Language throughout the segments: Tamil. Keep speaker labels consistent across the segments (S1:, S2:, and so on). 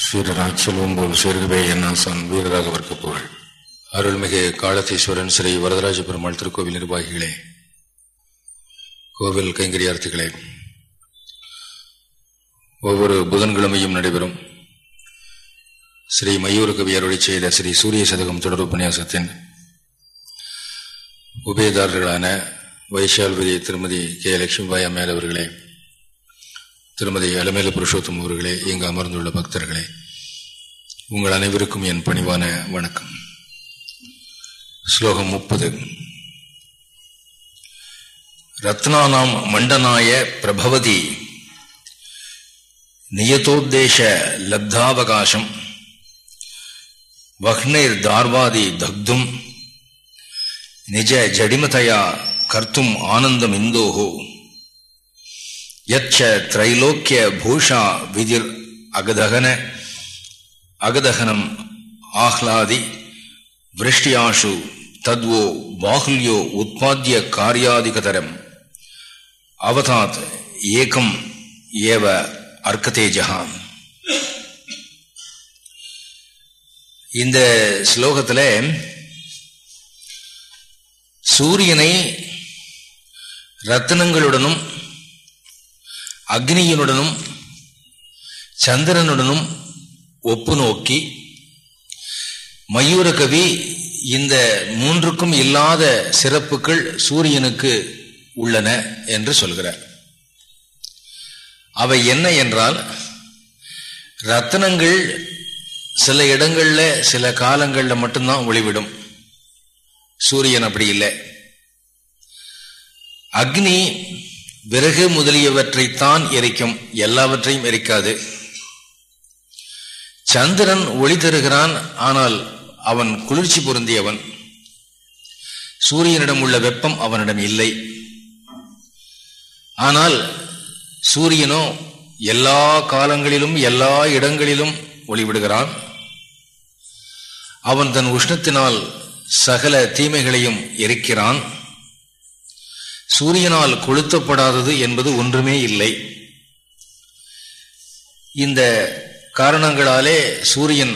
S1: சீரராஜ் செல்வம் போல் சேர்கவே என்னாசான் வீரராகவர்க்கு புகழ் அருள்மிகு காலத்தீஸ்வரன் ஸ்ரீ வரதராஜ பெருமாள் திருக்கோவில் நிர்வாகிகளே கோவில் கைங்கரியார்த்திகளே ஒவ்வொரு புதன்கிழமையும் நடைபெறும் ஸ்ரீ மயூர கவி அருளை செய்த ஸ்ரீ சூரிய சதகம் தொடர் உபன்யாசத்தின் உபயதாரர்களான வைஷால்பதி திருமதி கே. லட்சுமிபாய் அம்மையார் அவர்களே திருமதி அலமேல புருஷோத்தம் அவர்களே இங்கு அமர்ந்துள்ள பக்தர்களே உங்கள் அனைவருக்கும் என் பணிவான வணக்கம். ஸ்லோகம் முப்பது. ரத்னானாம் மண்டனாய பிரபவதி நியதோத்தேச லப்தாவகாசம் வஹ்னைர் தார்வாதி தக்தும் நிஜ ஜடிமதையா கர்த்தும் ஆனந்தம் இந்தோகோ யச்ச திரைலோக்கிய பூஷா விதிர் அகதகன அகதகனம் ஆஹ்லாதி விருஷ்டியாஷு தத்வோ பாகுல்யோ உற்பத்திய காரியாதிகதரம் அவதாத் ஏகம் ஏவ அர்க்கதேஜகா இந்த ஸ்லோகத்தில் சூரியனை ரத்தனங்களுடனும் அக்னியினுடனும் சந்திரனுடனும் ஒப்பு நோக்கி மயூரகவி இந்த மூன்றுக்கும் இல்லாத சிறப்புகள் சூரியனுக்கு உள்ளன என்று சொல்கிறார். அவை என்ன என்றால் ரத்தனங்கள் சில இடங்களில் சில காலங்களில் மட்டும்தான் ஒளிவிடும். சூரியன் அப்படி இல்லை. அக்னி விறகு முதலியவற்றைத்தான் எரிக்கும். எல்லாவற்றையும் எரிக்காது. சந்திரன் ஒளி தருகிறான் ஆனால் அவன் குளிர்ச்சி பொருந்தியவன். சூரியனிடம் உள்ள வெப்பம் அவனிடம் இல்லை. ஆனால் சூரியனோ எல்லா காலங்களிலும் எல்லா இடங்களிலும் ஒளிவிடுகிறான் அவன் தன் உஷ்ணத்தினால் சகல தீமைகளையும் எரிக்கிறான். சூரியனால் கொளுத்தப்படாதது என்பது ஒன்றுமே இல்லை. இந்த காரணங்களாலே சூரியன்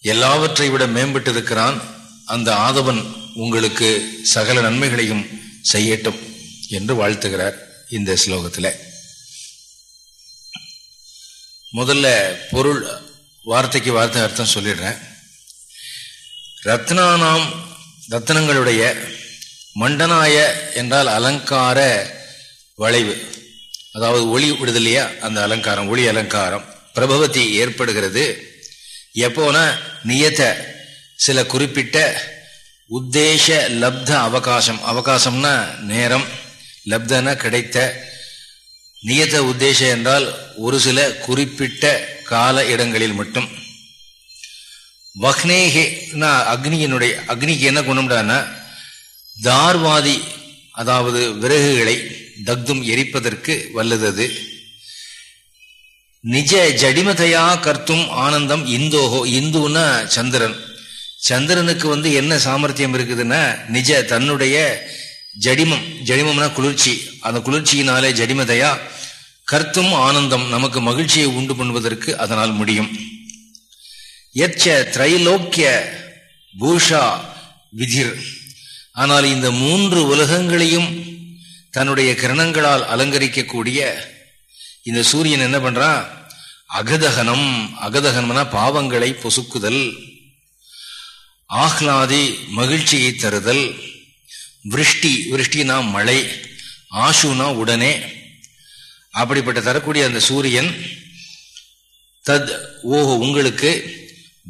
S1: எல்லாவற்றை விட மேம்பட்டிருக்கிறான். அந்த ஆதவன் உங்களுக்கு சகல நன்மைகளையும் செய்யட்டும் என்று வாழ்த்துகிறார் இந்த ஸ்லோகத்தில். முதல்ல பொருள் வார்த்தைக்கு வார்த்தை அர்த்தம் சொல்லிடுறேன். ரத்னானாம் ரத்னங்களுடைய மண்டனாய என்றால் அலங்கார வளைவு. அதாவது ஒளி விடுதலையா? அந்த அலங்காரம் ஒளி அலங்காரம் பிரபவத்தி ஏற்படுகிறது. எப்போனா நியத்த சில குறிப்பிட்ட உத்தேச லப்த அவகாசம். அவகாசம்னா நேரம் லப்தன கிடைத்த. நியத்த உத்தேசம் என்றால் ஒரு சில குறிப்பிட்ட கால இடங்களில் மட்டும். வக்னேகே அக்னியினுடைய அக்னிக்கு என்ன குணம்டானா தார்வாதி அதாவது விறகுகளை தக்தும் எரிப்பதற்கு வல்லது நிஜ ஜடிமதையா கர்த்தும் ஆனந்தம் இந்தோகோ இந்துன்னா சந்திரன். சந்திரனுக்கு வந்து என்ன சாமர்த்தியம் இருக்குதுன்னா நிஜ தன்னுடைய ஜடிமம் ஜடிமம்னா குளிர்ச்சி. அந்த குளிர்ச்சியினாலே ஜடிமதையா கர்த்தும் ஆனந்தம் நமக்கு மகிழ்ச்சியை உண்டு பண்ணுவதற்கு அதனால் முடியும். எச்ச திரைலோக்கிய பூஷா விதிர். ஆனால் இந்த மூன்று உலகங்களையும் தன்னுடைய கிரணங்களால் அலங்கரிக்கக்கூடிய இந்த சூரியன் என்ன பண்றான் அகதகனம். அகதகனம்னா பாவங்களை பொசுக்குதல் ஆஹ்லாதி மகிழ்ச்சியை தருதல் விருஷ்டி. விருஷ்டினா மழை ஆஷுனா உடனே. அப்படிப்பட்ட தரக்கூடிய அந்த சூரியன் தத் ஓஹோ உங்களுக்கு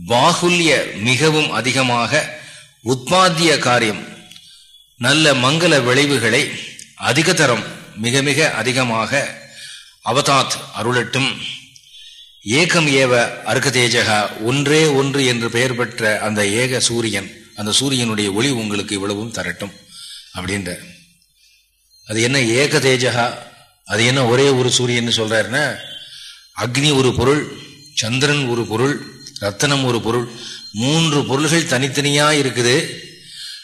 S1: பாகுல்ய மிகவும் அதிகமாக உத்பாத்திய காரியம். நல்ல மங்கள விளைவுகளை அதிகதரம் மிக மிக அதிகமாக அவதாத் அருளட்டும். ஏகம் ஏவ அர்க்கதேஜகா ஒன்றே ஒன்று என்று பெயர் பெற்ற அந்த ஏக சூரியன் அந்த சூரியனுடைய ஒளி உங்களுக்கு இவ்வளவும் தரட்டும் அப்படின்ற. அது என்ன ஏக தேஜகா அது என்ன ஒரே ஒரு சூரியன் சொல்றாருன்னா அக்னி ஒரு பொருள் சந்திரன் ஒரு பொருள் ரத்தனம் ஒரு பொருள் மூன்று பொருள்கள் தனித்தனியா இருக்குது.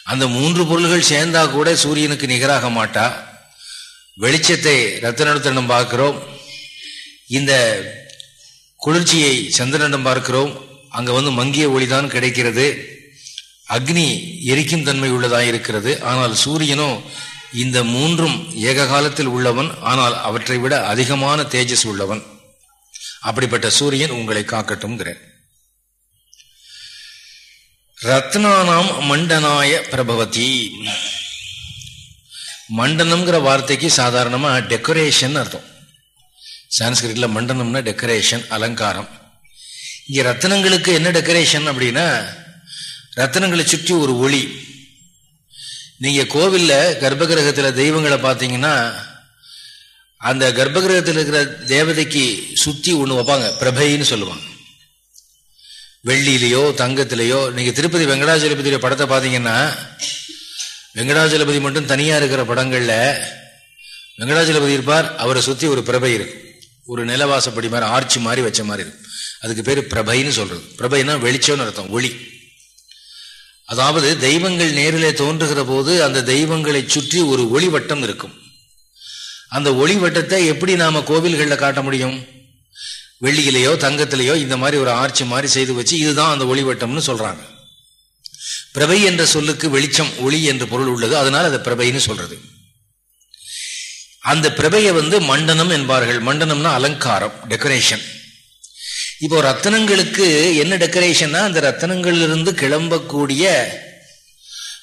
S1: அந்த மூன்று பொருள்கள் சேர்ந்தா கூட சூரியனுக்கு நிகராக மாட்டா. வெளிச்சத்தை ரத்தனத்தனம் பார்க்கிறோம். இந்த குளிர்ச்சியை சந்திரனிடம் பார்க்கிறோம். அங்க வந்து மங்கிய ஒளிதான் கிடைக்கிறது. அக்னி எரிக்கும் தன்மை உள்ளதாக இருக்கிறது. ஆனால் சூரியனோ இந்த மூன்றும் ஏக காலத்தில் உள்ளவன். ஆனால் அவற்றை விட அதிகமான தேஜஸ் உள்ளவன். அப்படிப்பட்ட சூரியன் உங்களை காக்கட்டும்ங்கிறேன் ரத்னானாம் மண்டனாய பிரபவதி. மண்டனம்ங்கிற வார்த்தைக்கு சாதாரணமாக டெக்கரேஷன் அர்த்தம். சான்ஸ்கிரிட்ல மண்டனம்னா டெக்கரேஷன் அலங்காரம். இங்கே ரத்தனங்களுக்கு என்ன டெக்கரேஷன் அப்படின்னா ரத்தனங்களை சுற்றி ஒரு ஒளி. நீங்கள் கோவிலில் கர்ப்பகிரகத்தில் தெய்வங்களை பார்த்தீங்கன்னா அந்த கர்ப்பகிரகத்தில் இருக்கிற தேவதைக்கு சுற்றி ஒன்று வைப்பாங்க பிரபைன்னு சொல்லுவாங்க. வெள்ளியிலையோ தங்கத்திலேயோ நீங்கள் திருப்பதி வெங்கடாஜலபதியோட படத்தை பார்த்தீங்கன்னா வெங்கடாஜலபதி மட்டும் தனியாக இருக்கிற படங்களில் வெங்கடாஜலபதி இருப்பார் அவரை சுற்றி ஒரு பிரபை இருக்கு. ஒரு நிலவாசப்படி மாதிரி ஆர்ச்சி மாதிரி வச்ச மாதிரி இருக்கும் அதுக்கு பேர் பிரபைன்னு சொல்கிறது பிரபைனா வெளிச்சம்னு அர்த்தம் ஒளி. அதாவது தெய்வங்கள் நேரிலே தோன்றுகிற போது அந்த தெய்வங்களை சுற்றி ஒரு ஒளிவட்டம் இருக்கும். அந்த ஒளிவட்டத்தை எப்படி நாம் கோவில்களில் காட்ட முடியும்? வெள்ளியிலேயோ தங்கத்திலேயோ இந்த மாதிரி ஒரு ஆர்ச்சி மாதிரி செய்து வச்சு இதுதான் அந்த ஒளிவட்டம்னு சொல்றாங்க. பிரபை என்ற சொல்லுக்கு வெளிச்சம் ஒளி என்ற பொருள் உள்ளது. அதனால் அதை பிரபைன்னு சொல்றது. அந்த பிரபையை வந்து மண்டனம் என்பார்கள். மண்டனம்னா அலங்காரம் டெக்கரேஷன் இப்போ ரத்தனங்களுக்கு என்ன டெக்கரேஷன்னா அந்த ரத்தனங்களிலிருந்து கிளம்பக்கூடிய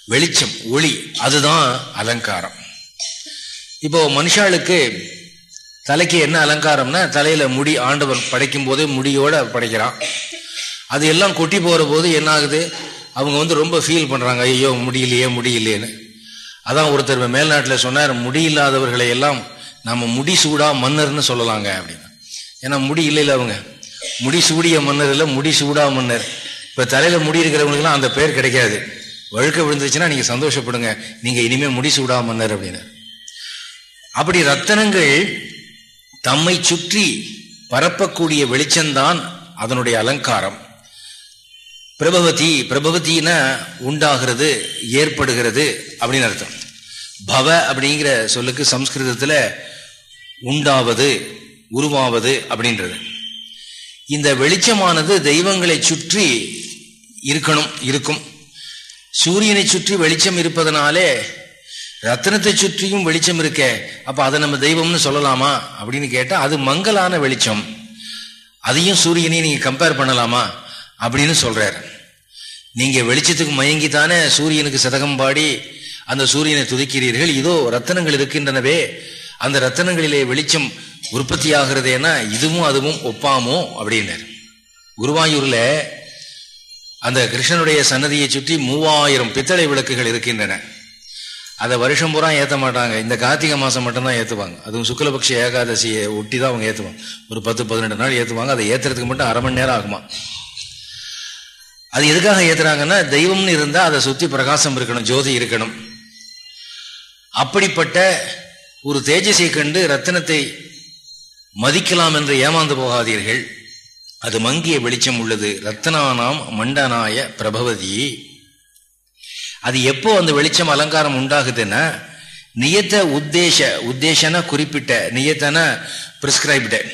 S1: வெளிச்சம் ஒளி. அதுதான் அலங்காரம். இப்போ மனுஷாளுக்கு தலைக்கு என்ன அலங்காரம்னா தலையில முடி ஆண்டவன் படைக்கும் போதே முடியோட படைக்கிறான். அது எல்லாம் கொட்டி போற போது என்ன ஆகுது? அவங்க வந்து ரொம்ப ஃபீல் பண்றாங்க. ஐயோ முடியலையே முடியலையேன்னு. அதான் ஒருத்தர் மேல்நாட்டில் சொன்னார் முடி இல்லாதவர்களை எல்லாம் நம்ம முடி சூடா மன்னர்னு சொல்லலாங்க அப்படின்னு. ஏன்னா முடி இல்லைல்ல அவங்க. முடி சூடிய மன்னர் இல்லை முடி சூடா மன்னர். இப்ப தலையில முடி இருக்கிறவங்களுக்குலாம் அந்த பேர் கிடைக்காது. வழுக்க விழுந்துச்சுன்னா நீங்க சந்தோஷப்படுங்க. நீங்க இனிமே முடி சூடா மன்னர் அப்படின்னு. அப்படி ரத்தனங்கள் தம்மை சுற்றி பரப்பக்கூடிய வெளிச்சம்தான் அதனுடைய அலங்காரம். பிரபவதி பிரபவத்தின உண்டாகிறது ஏற்படுகிறது அப்படின்னு அர்த்தம். பவ அப்படிங்கிற சொல்லுக்கு சம்ஸ்கிருதத்தில் உண்டாவது உருவாவது அப்படின்றது. இந்த வெளிச்சமானது தெய்வங்களை சுற்றி இருக்கணும் இருக்கும். சூரியனை சுற்றி வெளிச்சம் இருப்பதனாலே ரத்தனத்தை சுற்றியும் வெளிச்சம் இருக்கே. அப்ப அதை நம்ம தெய்வம்னு சொல்லலாமா? அப்படின்னு கேட்டா அது மங்கலான வெளிச்சம். அதையும் சூரியனையும் நீங்க கம்பேர் பண்ணலாமா? அப்படின்னு சொல்றாரு. நீங்க வெளிச்சத்துக்கு மயங்கித்தானே சூரியனுக்கு சதகம் பாடி அந்த சூரியனை துதிக்கிறீர்கள். இதோ ரத்தனங்கள் இருக்கின்றனவே. அந்த ரத்தனங்களிலே வெளிச்சம் உற்பத்தி ஆகிறதேனா இதுவும் அதுவும் ஒப்பாமோ? அப்படின்னாரு. குருவாயூர்ல அந்த கிருஷ்ணனுடைய சன்னதியை சுற்றி மூவாயிரம் பித்தளை விளக்குகள் இருக்கின்றன. அதை வருஷம் பூரா ஏற்ற மாட்டாங்க. இந்த கார்த்திகை மாதம் மட்டும்தான் ஏற்றுவாங்க அதுவும் சுக்லபக்ஷ ஏகாதசியை ஒட்டி தான் அவங்க ஏற்றுவாங்க ஒரு பத்து பதினெட்டு நாள் ஏற்றுவாங்க அதை ஏற்றுறதுக்கு மட்டும் அரை மணி நேரம் ஆகுமா? அது எதுக்காக ஏத்துறாங்கன்னா தெய்வம்னு இருந்தால் அதை சுற்றி பிரகாசம் இருக்கணும் ஜோதி இருக்கணும். அப்படிப்பட்ட ஒரு தேஜஸை கண்டு ரத்தினத்தை மதிக்கலாம் என்று ஏமாந்து போகாதீர்கள். அது மங்கிய வெளிச்சம் உள்ளது. ரத்தனானாம் மண்டனாய பிரபவதி. அது எப்போ அந்த வெளிச்சம் அலங்காரம் உண்டாகுதுன்னா நியத்த உத்தேச உத்தேசனா குறிப்பிட்ட நியத்தனா பிரிஸ்கிரைப்ட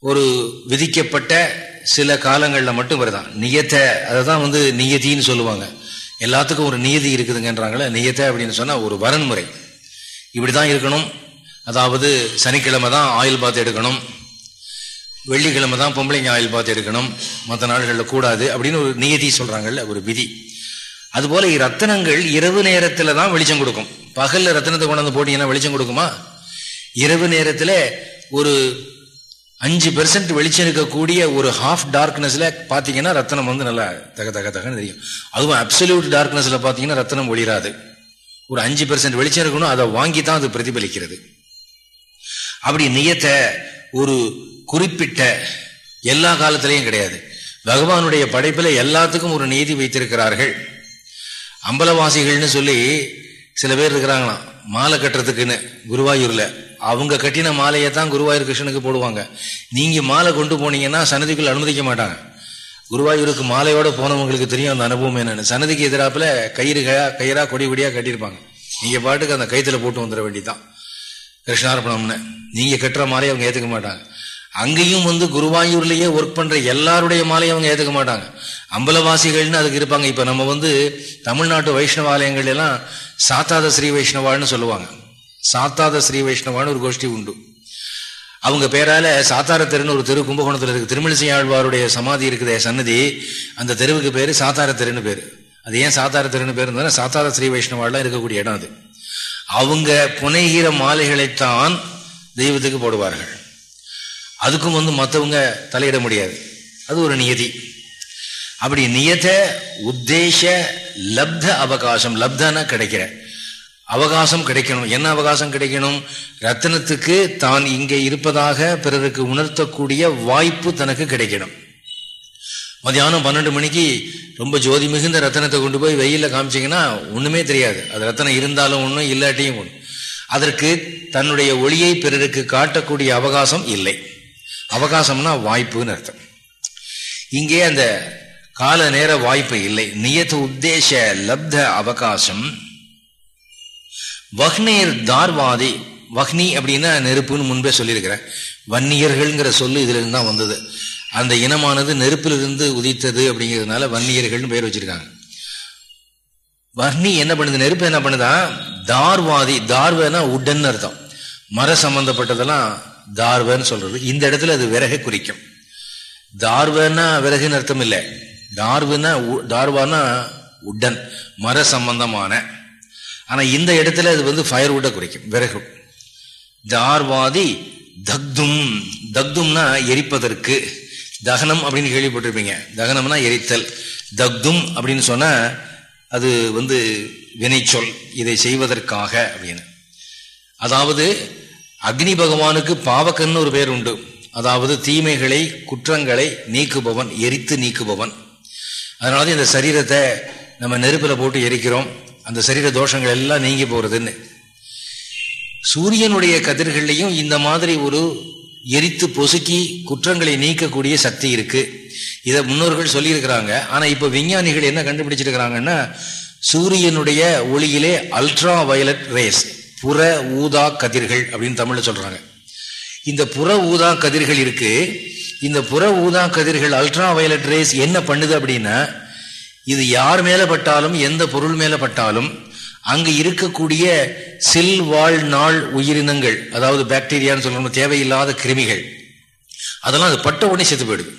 S1: ஒரு விதிக்கப்பட்ட சில காலங்களில் மட்டும் வருதான். நியத்தை அதை தான் வந்து நியதின்னு சொல்லுவாங்க. எல்லாத்துக்கும் ஒரு நியதி இருக்குதுங்கன்றாங்களே நியத்தை அப்படின்னு சொன்னால் ஒரு வரன்முறை. இப்படி தான் இருக்கணும். அதாவது சனிக்கிழமை தான் ஆயில் பாத் எடுக்கணும். வெள்ளிக்கிழமை தான் பொம்பளைங்க ஆயில் பாத் எடுக்கணும். மற்ற நாடுகளில் கூடாது அப்படின்னு ஒரு நியதி சொல்கிறாங்கல்ல ஒரு விதி. அதுபோல ரத்தனங்கள் இரவு நேரத்தில் தான் வெளிச்சம் கொடுக்கும். பகலில் ரத்தனத்தை கொண்டாந்து போட்டீங்கன்னா வெளிச்சம் கொடுக்குமா? இரவு நேரத்தில் ஒரு அஞ்சு பெர்சன்ட் வெளிச்சம் இருக்கக்கூடிய ஒரு ஹாஃப் டார்க்னஸ்ல பாத்தீங்கன்னா ரத்தனம் வந்து நல்லா தக தக தகன்னு தெரியும். அதுவும் அப்சல்யூட் டார்க்னஸ்ல பாத்தீங்கன்னா ரத்தனம் ஒளிராது. ஒரு அஞ்சு பெர்சன்ட் வெளிச்சம் இருக்கணும் அதை வாங்கி தான் அது பிரதிபலிக்கிறது. அப்படி நியத்த ஒரு குறிப்பிட்ட எல்லா காலத்திலையும் கிடையாது. பகவானுடைய படைப்பில் எல்லாத்துக்கும் ஒரு நீதி வைத்திருக்கிறார்கள். அம்பலவாசிகள்னு சொல்லி சில பேர் இருக்கிறாங்களாம். மாலை கட்டுறதுக்குன்னு குருவாயூர்ல. அவங்க கட்டின மாலையை தான் குருவாயூர் கிருஷ்ணனுக்கு போடுவாங்க. நீங்க மாலை கொண்டு போனீங்கன்னா சன்னதிக்குள் அனுமதிக்க மாட்டாங்க. குருவாயூருக்கு மாலையோட போனவங்களுக்கு தெரியும் அந்த அனுபவம் என்னன்னு. சன்னதிக்கு எதிராப்புல கயிறு கயிறா கொடி கொடியா கட்டியிருப்பாங்க. நீங்க பாட்டுக்கு அந்த கைத்துல போட்டு வந்துட வேண்டிதான் கிருஷ்ணார்பணம்னு. நீங்க கட்டுற மாலையை அவங்க ஏத்துக்க மாட்டாங்க. அங்கேயும் வந்து குருவாயூர்லயே ஒர்க் பண்ற எல்லாருடைய மாலையும் அவங்க ஏத்துக்க மாட்டாங்க. அம்பலவாசிகள்னு அதுக்கு இருப்பாங்க. இப்ப நம்ம வந்து தமிழ்நாட்டு வைஷ்ணவ ஆலயங்கள் எல்லாம் சாத்தாத ஸ்ரீ வைஷ்ணவான்னு சொல்லுவாங்க. சாத்தாத ஸ்ரீ வைஷ்ணவான்னு ஒரு கோஷ்டி உண்டு. அவங்க பேரால சாத்தார தெருன்னு ஒரு தெரு கும்பகோணத்தில் இருக்கு. திருமலிசை ஆழ்வாருடைய சமாதி இருக்குதே சன்னதி. அந்த தெருவுக்கு பேரு சாத்தார தெருன்னு பேரு. அது ஏன் சாத்தார தெருன்னு பேர் இருந்தாலும் சாத்தார ஸ்ரீ வைஷ்ணவாலாம் இருக்கக்கூடிய இடம் அது. அவங்க புனைகிற மாலைகளைத்தான் தெய்வத்துக்கு போடுவார்கள். அதுக்கும் வந்து மற்றவங்க தலையிட முடியாது. அது ஒரு நியதி. அப்படி நியத உத்தேச லப்த அவகாசம் லப்தனா கிடைக்கிற. அவகாசம் கிடைக்கணும். என்ன அவகாசம் கிடைக்கணும்? ரத்தனத்துக்கு தான் இங்கே இருப்பதாக பிறருக்கு உணர்த்தக்கூடிய வாய்ப்பு தனக்கு கிடைக்கணும். மதியானம் பன்னெண்டு மணிக்கு ரொம்ப ஜோதி மிகுந்த ரத்தனத்தை கொண்டு போய் வெயிலில் காமிச்சிங்கன்னா ஒன்றுமே தெரியாது. அது ரத்தனம் இருந்தாலும் ஒன்றும் இல்லாட்டியும் ஒன்று அதற்கு தன்னுடைய ஒளியை பிறருக்கு காட்டக்கூடிய அவகாசம் இல்லை. அவகாசம்னா வாய்ப்புன்னு அர்த்தம். இங்கே அந்த கால நேர வாய்ப்பு இல்லை. நியத உத்தேச லப்த அவகாசம். வக்னீர் தார்வாதி வக்னி அப்படின்னா நெருப்புன்னு முன்பே சொல்லியிருக்கிறேன். வன்னியர்கள்ங்கிற சொல்லு இதுல இருந்து தான் வந்தது. அந்த இனமானது நெருப்பிலிருந்து உதித்தது அப்படிங்கிறதுனால வன்னியர்கள்னு பேர் வச்சிருக்காங்க. வர்ணி என்ன பண்ணுது? நெருப்பு என்ன பண்ணுதா? தார்வாதி தார்வனா உடன் அர்த்தம். மர சம்பந்தப்பட்டதெல்லாம் தார்வன்னு சொல்றது. இந்த இடத்துல அது விறகை குறிக்கும். தார்வன்னா விறகுன்னு அர்த்தம் இல்லை. தார்வுனா தார்வானா உடன் மர சம்பந்தமான. ஆனா இந்த இடத்துல அது வந்து ஃபயர்வுட்டை குறிக்கும் விறகு. தார்வாதி தக்தும் தக்தும்னா எரிப்பதற்கு. தகனம் அப்படின்னு கேள்விப்பட்டிருப்பீங்க. தகனம்னா எரித்தல். தக்தும் அப்படின்னு சொன்ன அது வந்து வினைச்சொல் இதை செய்வதற்காக அப்படின்னு. அதாவது அக்னி பகவானுக்கு பாவகன்னு ஒரு பேர் உண்டு அதாவது தீமைகளை குற்றங்களை நீக்குபவன் எரித்து நீக்குபவன். அதனால இந்த சரீரத்தை நம்ம நெருப்பில் போட்டு எரிக்கிறோம். அந்த சரீர தோஷங்கள் எல்லாம் நீங்கி போகிறதுன்னு சூரியனுடைய கதிர்கள்லையும் இந்த மாதிரி ஒரு எரித்து பொசுக்கி குற்றங்களை நீக்கக்கூடிய சக்தி இருக்கு. இதை முன்னோர்கள் சொல்லியிருக்கிறாங்க. ஆனால் இப்போ விஞ்ஞானிகள் என்ன கண்டுபிடிச்சிருக்கிறாங்கன்னா சூரியனுடைய ஒளியிலே அல்ட்ரா வயலட் ரேஸ் புற ஊதா கதிர்கள் அப்படின்னு தமிழ்ல சொல்றாங்க. இந்த புற ஊதா கதிர்கள் இருக்கு. இந்த புற ஊதா கதிர்கள் அல்ட்ரா வயலட் ரேஸ் என்ன பண்ணுது அப்படின்னா இது யார் மேல பட்டாலும் எந்த பொருள் மேல பட்டாலும் அங்கு இருக்கக்கூடிய சில் வாழ் நாள் உயிரினங்கள் அதாவது பாக்டீரியான்னு சொல்லணும் தேவையில்லாத கிருமிகள் அதெல்லாம் அது பட்ட உடனே செத்து போயிடுது.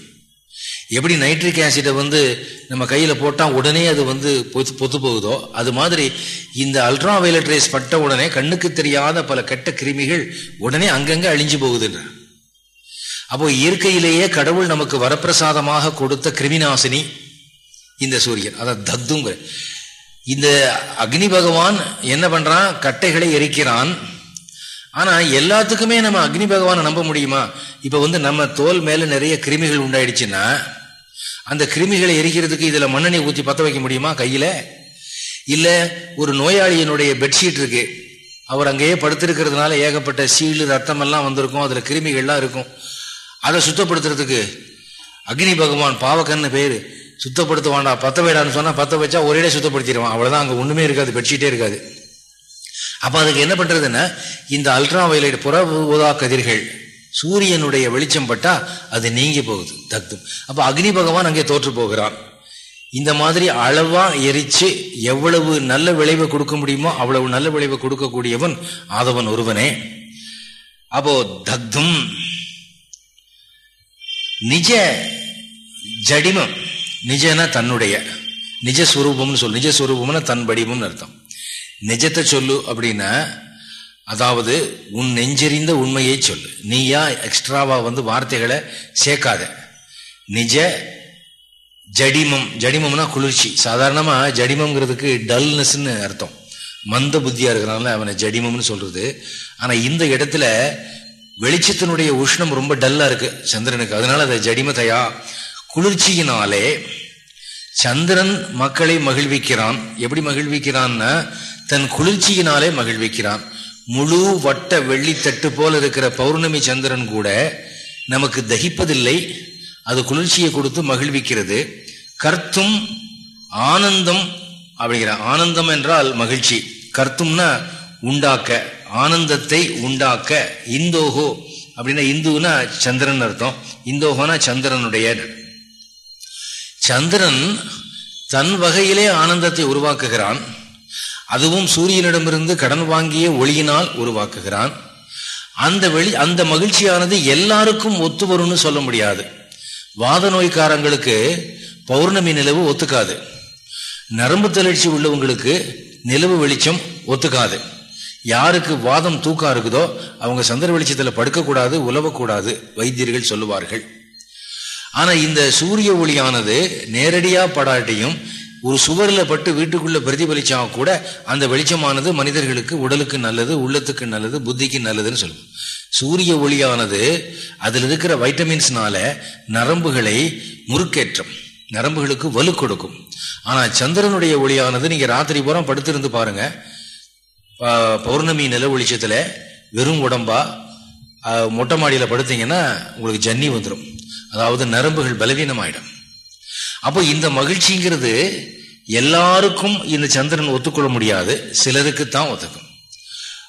S1: எப்படி நைட்ரிக் ஆசிடை வந்து நம்ம கையில் போட்டால் உடனே அது வந்து பொத்து பொத்து போகுதோ? அது மாதிரி இந்த அல்ட்ரா வயலட் ரேஸ் பட்ட உடனே கண்ணுக்கு தெரியாத பல கெட்ட கிருமிகள் உடனே அங்கங்கே அழிஞ்சு போகுதுன்ற. அப்போ இயற்கையிலேயே கடவுள் நமக்கு வரப்பிரசாதமாக கொடுத்த கிருமிநாசினி இந்த சூரியன். அதான் தத்துங்கிற. இந்த அக்னி பகவான் என்ன பண்றான்? கட்டைகளை எரிக்கிறான். ஆனா எல்லாத்துக்குமே நம்ம அக்னி பகவானை நம்ப முடியுமா? இப்ப வந்து நம்ம தோல் மேல நிறைய கிருமிகள் உண்டாயிடுச்சுன்னா அந்த கிருமிகளை எரிக்கிறதுக்கு இதுல மண்ணெண்ணை ஊற்றி பத்த வைக்க முடியுமா கையில? இல்ல ஒரு நோயாளியினுடைய பெட்ஷீட் இருக்கு. அவர் அங்கேயே படுத்திருக்கிறதுனால ஏகப்பட்ட சீழு ரத்தம் எல்லாம் வந்திருக்கும். அதுல கிருமிகள்லாம் இருக்கும். அதை சுத்தப்படுத்துறதுக்கு அக்னி பகவான் பாவக்கன்னு பேரு. சுத்தப்படுத்த வேண்டாம் பத்த வைடான்னு சொன்னா பத்த வச்சா ஒரே சுத்தப்படுத்திடுவான். அவ்வளவுதான் அங்க ஒண்ணுமே இருக்காது பெட்ஷீட்டே இருக்காது. அப்போ அதுக்கு என்ன பண்ணுறதுன்னா இந்த அல்ட்ரா வயலட் புற ஊதா கதிர்கள் சூரியனுடைய வெளிச்சம் பட்டா அது நீங்கி போகுது தக்தும் அப்போ அக்னி பகவான் அங்கே தோற்று போகிறான். இந்த மாதிரி அளவா எரிச்சு எவ்வளவு நல்ல விளைவை கொடுக்க முடியுமோ அவ்வளவு நல்ல விளைவை கொடுக்கக்கூடியவன் ஆதவன் ஒருவனே. அப்போ தக்தும் நிஜ ஜடிமம் நிஜனா தன்னுடைய நிஜஸ்வரூபம்னு சொல் நிஜஸ்வரூபம்னா தன் வடிவம்னு அர்த்தம். நிஜத்தை சொல்லு அப்படின்னா அதாவது உன் நெஞ்செறிந்த உண்மையை சொல்லு. நீயா எக்ஸ்ட்ராவா வந்து வார்த்தைகளை சேர்க்காத. நிஜ ஜடிமம் ஜடிமம்னா குளிர்ச்சி. சாதாரணமா ஜடிமம்ங்கிறதுக்கு டல்னஸ்ன்னு அர்த்தம். மந்த புத்தியா இருக்கிறனால அவனை ஜடிமம்னு சொல்றது. ஆனா இந்த இடத்துல வெளிச்சத்தினுடைய உஷ்ணம் ரொம்ப டல்லா இருக்கு சந்திரனுக்கு. அதனால அதை ஜடிமதையா குளிர்ச்சியினாலே சந்திரன் மக்களை மகிழ்விக்கிறான். எப்படி மகிழ்விக்கிறான்னா தன் குளிர்ச்சியினாலே மகிழ்விக்கிறான். முழு வட்ட வெள்ளித்தட்டு போல இருக்கிற பௌர்ணமி சந்திரன் கூட நமக்கு தகிப்பதில்லை. அது குளிர்ச்சியை கொடுத்து மகிழ்விக்கிறது. கர்த்தும் ஆனந்தம் அப்படிங்கிற ஆனந்தம் என்றால் மகிழ்ச்சி. கர்த்தும்னா உண்டாக்க ஆனந்தத்தை உண்டாக்க இந்தோகோ அப்படின்னா இந்துனா சந்திரன் அர்த்தம். இந்தோகோனா சந்திரனுடைய சந்திரன் தன் வகையிலே ஆனந்தத்தை உருவாக்குகிறான். அதுவும் சூரியனிடமிருந்து கடன் வாங்கிய ஒளியினால் உருவாக்குகிறான். அந்த வெளி அந்த மகிழ்ச்சியானது எல்லாருக்கும் ஒத்து வரும்னு சொல்ல முடியாது. வாத நோய்க்காரங்களுக்கு பௌர்ணமி நிலவு ஒத்துக்காது. நரம்பு தளர்ச்சி உள்ளவங்களுக்கு நிலவு வெளிச்சம் ஒத்துக்காது. யாருக்கு வாதம் தூக்கம் இருக்குதோ அவங்க சந்திர வெளிச்சத்தில் படுக்கக்கூடாது உலவக்கூடாது வைத்தியர்கள் சொல்லுவார்கள். ஆனா இந்த சூரிய ஒளியானது நேரடியா படாட்டியும் ஒரு சுவரில் பட்டு வீட்டுக்குள்ள பிரதிபலிச்சா கூட அந்த வெளிச்சமானது மனிதர்களுக்கு உடலுக்கு நல்லது உள்ளத்துக்கு நல்லது புத்திக்கு நல்லதுன்னு சொல்லுவோம் சூரிய ஒளியானது அதில் இருக்கிற வைட்டமின்ஸ்னால நரம்புகளை முறுக்கேற்றம். நரம்புகளுக்கு வலு கொடுக்கும். ஆனால் சந்திரனுடைய ஒளியானது நீங்கள் ராத்திரி பூரா படுத்திருந்து பாருங்க. பௌர்ணமி நில ஒளிச்சத்தில் வெறும் உடம்பா மொட்டை மாடியில் படுத்தீங்கன்னா உங்களுக்கு ஜன்னி வந்துடும் அதாவது நரம்புகள் பலவீனமாயிடும். அப்போ இந்த மகிழ்ச்சிங்கிறது எல்லாருக்கும் இந்த சந்திரன் ஒத்துக்கொள்ள முடியாது சிலருக்கு தான் ஒத்துக்கும்.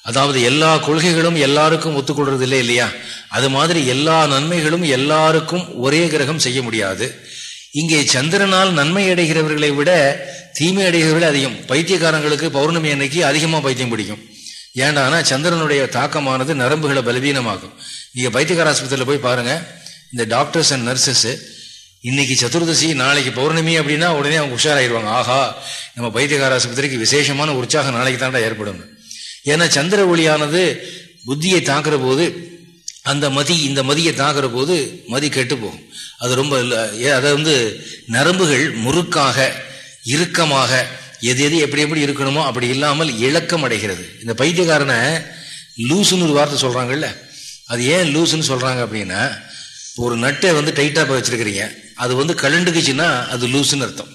S1: அதாவது எல்லா கொள்கைகளும் எல்லாருக்கும் ஒத்துக்கொள்றது இல்லை இல்லையா? அது மாதிரி எல்லா நன்மைகளும் எல்லாருக்கும் ஒரே கிரகம் செய்ய முடியாது. இங்கே சந்திரனால் நன்மை அடைகிறவர்களை விட தீமை அடைகிறவர்களே அதிகம். பைத்தியக்காரங்களுக்கு பௌர்ணமி அன்னைக்கு அதிகமாக பைத்தியம் பிடிக்கும். ஏண்டானா சந்திரனுடைய தாக்கமானது நரம்புகளை பலவீனமாகும் நீங்கள் பைத்தியக்கார ஆஸ்பத்திரியில் போய் பாருங்கள் இந்த டாக்டர்ஸ் அண்ட் நர்சஸ்ஸு இன்னைக்கு சதுர்தசி நாளைக்கு பௌர்ணமி அப்படின்னா உடனே அவங்க உஷாராயிருவாங்க ஆஹா நம்ம பைத்தியகார ஆஸ்பத்திரிக்கு விசேஷமான உற்சாகம் நாளைக்கு தாண்டா ஏற்படும். ஏன்னா சந்திர ஒளியானது புத்தியை தாக்குற போது அந்த மதி இந்த மதியை தாக்குற போது மதி கெட்டு போகும். அது ரொம்ப அதை வந்து நரம்புகள் முறுக்காக இறுக்கமாக எது எது எப்படி எப்படி இருக்கணுமோ அப்படி இல்லாமல் இழக்கம் அடைகிறது. இந்த பைத்தியக்காரனை லூசுன்னு ஒரு வார்த்தை சொல்றாங்கல்ல? அது ஏன் லூசுன்னு சொல்றாங்க அப்படின்னா ஒரு நட்டை வந்து டைட்டாக வச்சிருக்கிறீங்க. அது வந்து கலண்டுக்குச்சுன்னா அது லூசுன்னு அர்த்தம்.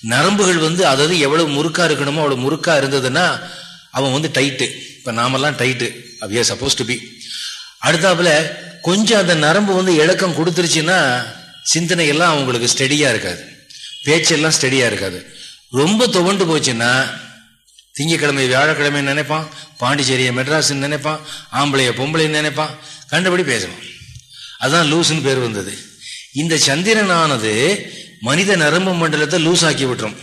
S1: நரம்புகள் வந்து அதாவது எவ்வளவு முறுக்கா இருக்கணுமோ அவ்வளோ முறுக்கா இருந்ததுன்னா அவன் வந்து டைட்டு இப்போ நாமெல்லாம் டைட்டு அவ்வியா சப்போஸ் டு பி அடுத்தாப்புல கொஞ்சம் அந்த நரம்பு வந்து இழக்கம் கொடுத்துருச்சுன்னா சிந்தனை எல்லாம் அவங்களுக்கு ஸ்டெடியாக இருக்காது. பேச்செல்லாம் ஸ்டெடியாக இருக்காது. ரொம்ப துவண்டு போச்சுன்னா திங்கக்கிழமை வியாழக்கிழமை நினைப்பான். பாண்டிச்சேரியை மெட்ராஸ்ன்னு நினைப்பான். ஆம்பளைய பொம்பளைன்னு நினைப்பான். கண்டபடி பேசணும். அதுதான் லூஸ்ன்னு பேர் வந்தது. இந்த சந்திரனானது மனித நரம்பு மண்டலத்தை லூஸ் ஆக்கி விட்டுரும்.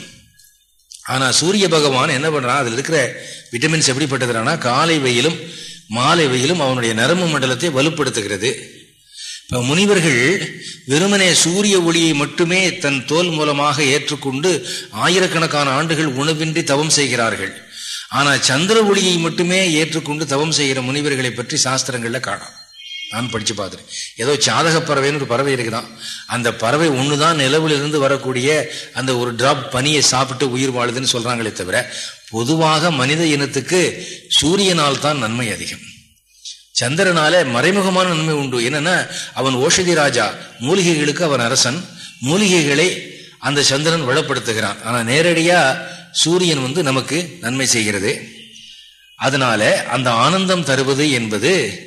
S1: ஆனால் சூரிய பகவான் என்ன பண்ணுறான் அதில் இருக்கிற விட்டமின்ஸ் எப்படிப்பட்டதுனா காலை வெயிலும் மாலை வெயிலும் அவனுடைய நரம்பு மண்டலத்தை வலுப்படுத்துகிறது. இப்போ முனிவர்கள் வெறுமனே சூரிய ஒளியை மட்டுமே தன் தோல் மூலமாக ஏற்றுக்கொண்டு ஆயிரக்கணக்கான ஆண்டுகள் உணவின்றி தவம் செய்கிறார்கள். ஆனால் சந்திர ஒளியை மட்டுமே ஏற்றுக்கொண்டு தவம் செய்கிற முனிவர்களை பற்றி சாஸ்திரங்களில் காணும். நான் படிச்சு பார்த்துட்டேன். ஏதோ சாதக பறவைன்னு ஒரு பறவை இருக்குதான். அந்த பறவை ஒண்ணுதான் நிலவிலிருந்து வரக்கூடிய அந்த ஒரு டிராப் பனியை சாப்பிட்டு உயிர் வாழுதுன்னு சொல்றாங்களே தவிர பொதுவாக மனித இனத்துக்கு சூரியனால் தான் நன்மை அதிகம். சந்திரனால மறைமுகமான நன்மை உண்டு. என்னன்னா அவன் ஓஷதி ராஜா மூலிகைகளுக்கு அவன் அரசன். மூலிகைகளை அந்த சந்திரன் வளப்படுத்துகிறான். ஆனா நேரடியா சூரியன் வந்து நமக்கு நன்மை செய்கிறது. அதனால அந்த ஆனந்தம் தருவது என்பது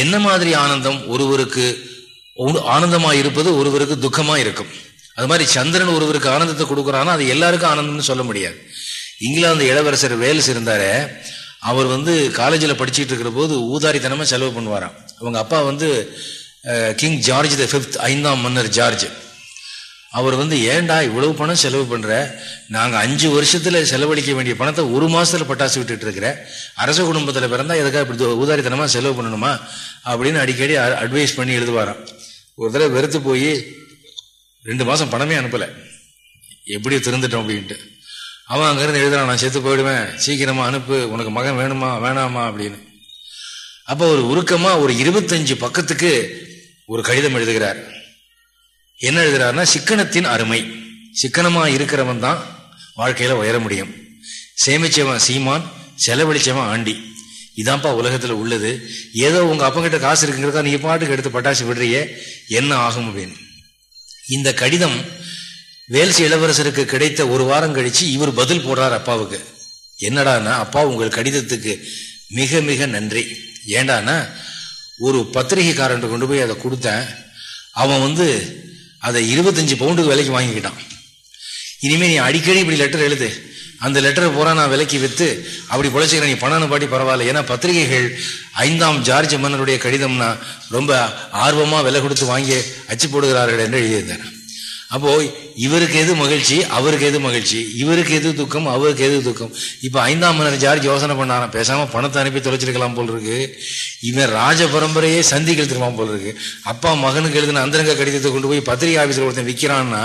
S1: என்ன மாதிரி ஆனந்தம் ஒருவருக்கு ஆனந்தமா இருப்பது ஒருவருக்கு துக்கமா இருக்கும் அது மாதிரி சந்திரன் ஒருவருக்கு ஆனந்தத்தை கொடுக்குறான்னா அது எல்லாருக்கும் ஆனந்தம்னு சொல்ல முடியாது. இங்கிலாந்து இளவரசர் வேல்ஸ் இருந்தார. அவர் வந்து காலேஜில் படிச்சுட்டு இருக்கிற போது ஊதாரித்தனமாக செலவு பண்ணுவாராம். அவங்க அப்பா வந்து கிங் ஜார்ஜ் த ஃபிஃப்த் ஐந்தாம் மன்னர் ஜார்ஜ். அவர் வந்து ஏண்டா இவ்வளவு பணம் செலவு பண்ற? நாங்க அஞ்சு வருஷத்துல செலவழிக்க வேண்டிய பணத்தை ஒரு மாசத்துல பட்டாசு விட்டுட்டு இருக்கிற. அரச குடும்பத்துல பிறந்தா எதுக்காக இப்படி உதாரித்தனமா செலவு பண்ணணுமா? அப்படின்னு அடிக்கடி அட்வைஸ் பண்ணி எழுதுவாராம். ஒரு தடவை வெறுத்து போய் ரெண்டு மாசம் பணமே அனுப்பல. எப்படி திருந்துட்டோம் அப்படின்ட்டு. அவன் அங்கிருந்து எழுதுறான் நான் செத்து போயிடுவேன். சீக்கிரமா அனுப்பு. உனக்கு மகன் வேணுமா? வேணாமா? அப்படின்னு. அப்போ ஒரு உருக்கமா ஒரு இருபத்தஞ்சு பக்கத்துக்கு ஒரு கடிதம் எழுதுகிறார். என்ன எழுதுறாருன்னா சிக்கனத்தின் அருமை. சிக்கனமா இருக்கிறவன் தான் வாழ்க்கையில உயர முடியும். சேமிச்சவன் சீமான் செலவழிச்சவன் ஆண்டி. இதான்ப்பா உலகத்துல உள்ளது. ஏதோ உங்க அப்பா கிட்ட காசு இருக்குங்கிறதா நீ பாட்டுக்கு எடுத்து பட்டாசு விடுறியே என்ன ஆகும் அப்படின்னு. இந்த கடிதம் வேல்சி இளவரசருக்கு கிடைத்த ஒரு வாரம் கழிச்சு இவர் பதில் போடுறார் அப்பாவுக்கு. என்னடானா அப்பா உங்கள் கடிதத்துக்கு மிக மிக நன்றி. ஏண்டானா ஒரு பத்திரிகைக்காரன் கொண்டு போய் அதை கொடுத்தேன். அவன் வந்து அதை இருபத்தஞ்சு பவுண்டுக்கு விலைக்கு வாங்கிக்கிட்டான். இனிமே நீ அடிக்கடி இப்படி லெட்டர் எழுது. அந்த லெட்டரை பூரா நான் விலைக்கு விற்று அப்படி பிழைச்சிக்கிற நீ பணம் பாட்டி பரவாயில்ல. ஏன்னா பத்திரிகைகள் ஐந்தாம் ஜார்ஜ் மன்னருடைய கடிதம்னா ரொம்ப ஆர்வமாக விலை கொடுத்து வாங்கி அச்சு போடுகிறார்கள் என்று எழுதியிருந்தேன் அப்போ இவருக்கு எது மகிழ்ச்சி? அவருக்கு எது மகிழ்ச்சி? இவருக்கு எது துக்கம்? அவருக்கு எது துக்கம்? இப்போ ஐந்தாம் மன்னர் ஜார்ஜ் யோசனை பண்ணாராம். பேசாம பணத்தை அனுப்பி தொலைச்சிருக்கலாம் போல் இருக்கு. இவன் ராஜ பரம்பரையே சந்திக்கு எழுத்துருவான் போல் இருக்கு. அப்பா மகனுக்கு எழுதின அந்தரங்க கடிதத்தை கொண்டு போய் பத்திரிகை ஆபீஸ்ல ஒருத்தன் விற்கிறான்னா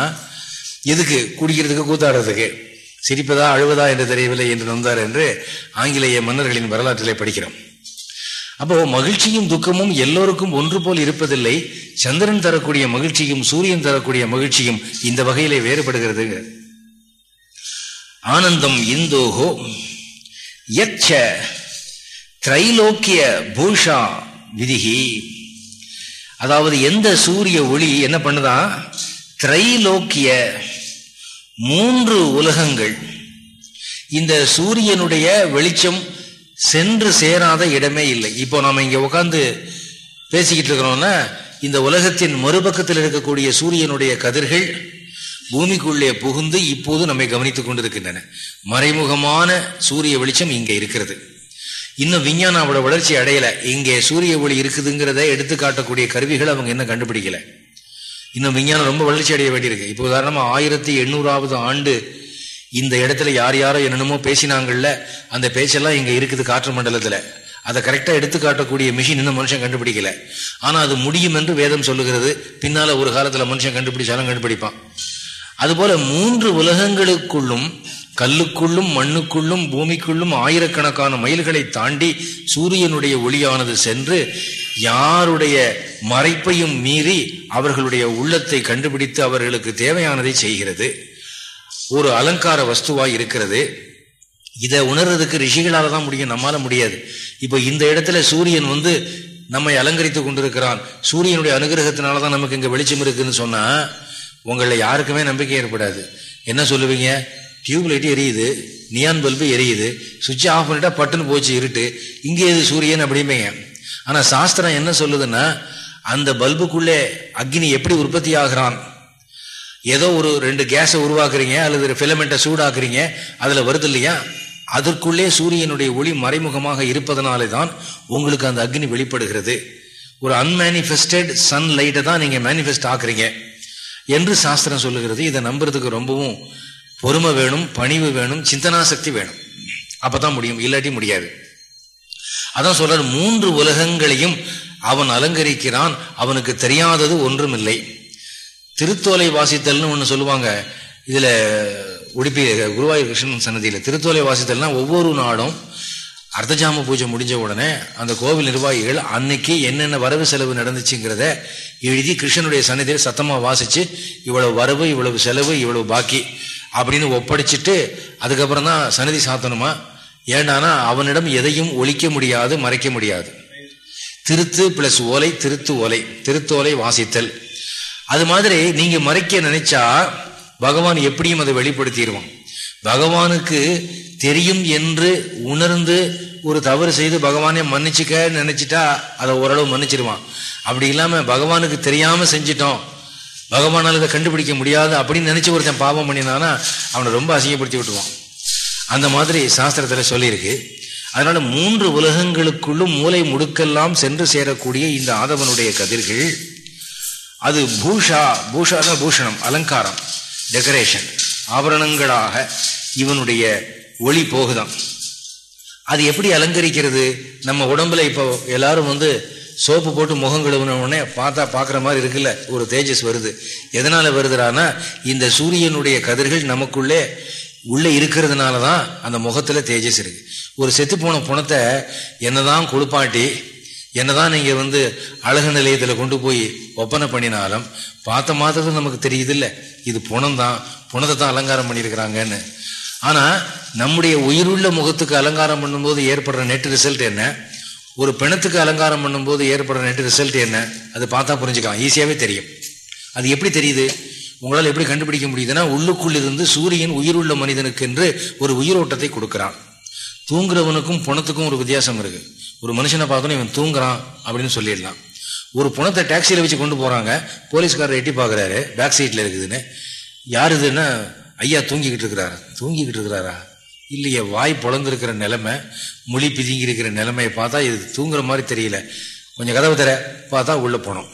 S1: எதுக்கு? குடிக்கிறதுக்கு கூத்தாடுறதுக்கு. சிரிப்பதா அழுவதா என்று தெரியவில்லை என்று நொந்தார் என்று ஆங்கிலேய மன்னர்களின் வரலாற்றிலே படிக்கிறோம். அப்போ மகிழ்ச்சியும் துக்கமும் எல்லோருக்கும் ஒன்று போல் இருப்பதில்லை. சந்திரன் தரக்கூடிய மகிழ்ச்சியும் சூரியன் தரக்கூடிய மகிழ்ச்சியும் இந்த வகையிலே வேறுபடுகிறது. ஆனந்தம் இந்தோகோ யச்ச திரைலோக்கிய பூஷா விதிகி. அதாவது எந்த சூரிய ஒளி என்ன பண்ணுதான் திரைலோக்கிய மூன்று உலகங்கள். இந்த சூரியனுடைய வெளிச்சம் சென்று சேராத இடமே இல்லை. இப்போ நம்ம இங்கே உட்காந்து பேசிக்கிட்டு இருக்கிறோம்னா இந்த உலகத்தின் மறுபக்கத்தில் இருக்கக்கூடிய சூரியனுடைய கதிர்கள் பூமிக்குள்ளே புகுந்து இப்போது நம்மை கவனித்துக் கொண்டிருக்கின்றன. மறைமுகமான சூரிய வெளிச்சம் இங்கே இருக்கிறது. இன்னும் விஞ்ஞானம் அவட வளர்ச்சி அடையலை. இங்கே சூரிய ஒளி இருக்குதுங்கிறத எடுத்து காட்டக்கூடிய கருவிகள் அவங்க என்ன கண்டுபிடிக்கல. இன்னும் விஞ்ஞானம் ரொம்ப வளர்ச்சி அடைய வேண்டியிருக்கு. இப்போ உதாரணமாக ஆயிரத்தி எண்ணூறாவது ஆண்டு இந்த இடத்துல யார் யாரோ என்னென்னமோ பேசினாங்கல்ல அந்த பேச்செல்லாம் இங்கே இருக்குது காற்று மண்டலத்தில். அதை கரெக்டாக எடுத்து காட்டக்கூடிய மிஷின் இன்னும் மனுஷன் கண்டுபிடிக்கல. ஆனால் அது முடியும் என்று வேதம் சொல்லுகிறது. பின்னால் ஒரு காலத்தில் மனுஷன் கண்டுபிடிச்சாலும் கண்டுபிடிப்பான். அதுபோல மூன்று உலகங்களுக்குள்ளும் கல்லுக்குள்ளும் மண்ணுக்குள்ளும் பூமிக்குள்ளும் ஆயிரக்கணக்கான மைல்களை தாண்டி சூரியனுடைய ஒளியானது சென்று யாருடைய மறைப்பையும் மீறி அவர்களுடைய உள்ளத்தை கண்டுபிடித்து அவர்களுக்கு தேவையானதை செய்கிறது. ஒரு அலங்கார வஸ்துவாக இருக்கிறது இதை உணர்றதுக்கு ரிஷிகளால் தான் முடியும் நம்மால முடியாது. இப்போ இந்த இடத்துல சூரியன் வந்து நம்மை அலங்கரித்து கொண்டிருக்கிறான். சூரியனுடைய அனுகிரகத்தினால தான் நமக்கு இங்கே வெளிச்சம் இருக்குதுன்னு சொன்னால் உங்களை யாருக்குமே நம்பிக்கை ஏற்படாது. என்ன சொல்லுவீங்க? டியூப்லைட் எரியுது நியான் பல்பு எரியுது சுவிட்ச் ஆஃப் பண்ணிட்டா பட்டுன்னு போச்சு இருட்டு. இங்கே எது சூரியன் அப்படிம்பீங்க. ஆனால் சாஸ்திரம் என்ன சொல்லுதுன்னா அந்த பல்புக்குள்ளே அக்னி எப்படி உற்பத்தி ஆகிறான்? ஏதோ ஒரு ரெண்டு கேஸை உருவாக்குறீங்க அல்லது ஃபிலமெண்ட்டை சூடாக்குறீங்க அதில் வருது இல்லையா? அதற்குள்ளே சூரியனுடைய ஒளி மறைமுகமாக இருப்பதனாலே தான் உங்களுக்கு அந்த அக்னி வெளிப்படுகிறது. ஒரு அன்மேனிஃபெஸ்டட் சன் லைட்டை தான் நீங்கள் மேனிஃபெஸ்ட் ஆக்குறீங்க. என்று சாஸ்திரம் சொல்லுகிறது. இதை நம்புறதுக்கு ரொம்பவும் பொறுமை வேணும் பணிவு வேணும் சிந்தனா சக்தி வேணும். அப்பதான் முடியும். இல்லாட்டி முடியாது. அதான் சொல்றார் மூன்று உலகங்களையும் அவன் அலங்கரிக்கிறான். அவனுக்கு தெரியாதது ஒன்றும் இல்லை திருத்தோலை வாசித்தல்னு ஒன்று சொல்லுவாங்க. இதில் உடுப்பி குருவாயூர் கிருஷ்ணன் சன்னதியில் திருத்தோலை வாசித்தல்னா ஒவ்வொரு நாடும் அர்த்தஜாம பூஜை முடிஞ்ச உடனே அந்த கோவில் நிர்வாகிகள் அன்னைக்கு என்னென்ன வரவு செலவு நடந்துச்சுங்கிறத எழுதி கிருஷ்ணனுடைய சன்னதியில் சத்தமாக வாசித்து இவ்வளவு வரவு இவ்வளவு செலவு இவ்வளவு பாக்கி அப்படின்னு ஒப்படைச்சிட்டு அதுக்கப்புறம் தான் சன்னதி சாத்தணுமா? ஏண்டானா அவனிடம் எதையும் ஒழிக்க முடியாது மறைக்க முடியாது. திருத்து பிளஸ் ஓலை திருத்து ஓலை திருத்தோலை வாசித்தல். அது மாதிரி நீங்க மறைக்க நினைச்சா பகவான் எப்படியும் அதை வெளிப்படுத்திடுவான். பகவானுக்கு தெரியும் என்று உணர்ந்து ஒரு தவறு செய்து பகவானே மன்னிச்சுக்க நினைச்சிட்டா அதை ஓரளவு மன்னிச்சிருவான் அப்படி இல்லாம பகவானுக்கு தெரியாம செஞ்சிட்டோம். பகவானால் இதை கண்டுபிடிக்க முடியாது அப்படின்னு நினைச்சு ஒருத்தன் பாவம் பண்ணினானா அவனை ரொம்ப அசிங்கப்படுத்தி விட்டுருவான். அந்த மாதிரி சாஸ்திரத்தில் சொல்லியிருக்கு. அதனால மூன்று உலகங்களுக்குள்ளும் மூளை முடுக்கெல்லாம் சென்று சேரக்கூடிய இந்த ஆதவனுடைய கதிர்கள் அது பூஷா பூஷா பூஷணம் அலங்காரம் டெக்கரேஷன் ஆபரணங்களாக இவனுடைய ஒளி போகுதான் அது எப்படி அலங்கரிக்கிறது? நம்ம உடம்புல இப்போ எல்லாரும் வந்து சோப்பு போட்டு முகம் கழுவுன உடனே பார்த்தா பார்க்குற மாதிரி இருக்குல்ல ஒரு தேஜஸ் வருது. எதனால் வருதுறானா இந்த சூரியனுடைய கதிர்கள் நமக்குள்ளே உள்ளே இருக்கிறதுனால தான் அந்த முகத்தில் தேஜஸ் இருக்குது ஒரு செத்து போன புணத்தை என்னதான் குளிப்பாட்டி என்னதான் நீங்க வந்து அழகு நிலையத்துல கொண்டு போய் ஒப்பனை பண்ணினாலும் பார்த்த மாத்திரத்தில் நமக்கு தெரியுது இல்லை இது புணம் தான் புணத்தை தான் அலங்காரம் பண்ணியிருக்கிறாங்கன்னு. ஆனா நம்முடைய உயிருள்ள முகத்துக்கு அலங்காரம் பண்ணும்போது ஏற்படுற நெட் ரிசல்ட் என்ன? ஒரு பிணத்துக்கு அலங்காரம் பண்ணும்போது ஏற்படுற நெட் ரிசல்ட் என்ன? அது பார்த்தா புரிஞ்சுக்கலாம். ஈஸியாகவே தெரியும். அது எப்படி தெரியுது? உங்களால் எப்படி கண்டுபிடிக்க முடியுதுன்னா உள்ளுக்குள் இருந்து சூரியன் உயிருள்ள மனிதனுக்கு என்று ஒரு உயிரோட்டத்தை கொடுக்கிறான். தூங்குறவனுக்கும் புணத்துக்கும் ஒரு வித்தியாசம் இருக்கு. ஒரு மனுஷனை பார்த்தோன்னு இவன் தூங்குறான் அப்படின்னு சொல்லிடலாம். ஒரு புணத்தை டாக்ஸியில் வச்சு கொண்டு போறாங்க. போலீஸ்காரர் எட்டி பார்க்குறாரு. பேக் சீட்ல இருக்குதுன்னு. யார் இதுன்னா ஐயா தூங்கிக்கிட்டு இருக்கிறாரு? தூங்கிக்கிட்டு இருக்கிறாரா? இல்லையே வாய் பொழந்திருக்கிற நிலைமை மொழி பிதுங்கி இருக்கிற நிலைமையை பார்த்தா இது தூங்குற மாதிரி தெரியல. கொஞ்சம் கதவை தர பார்த்தா உள்ள போனோம்.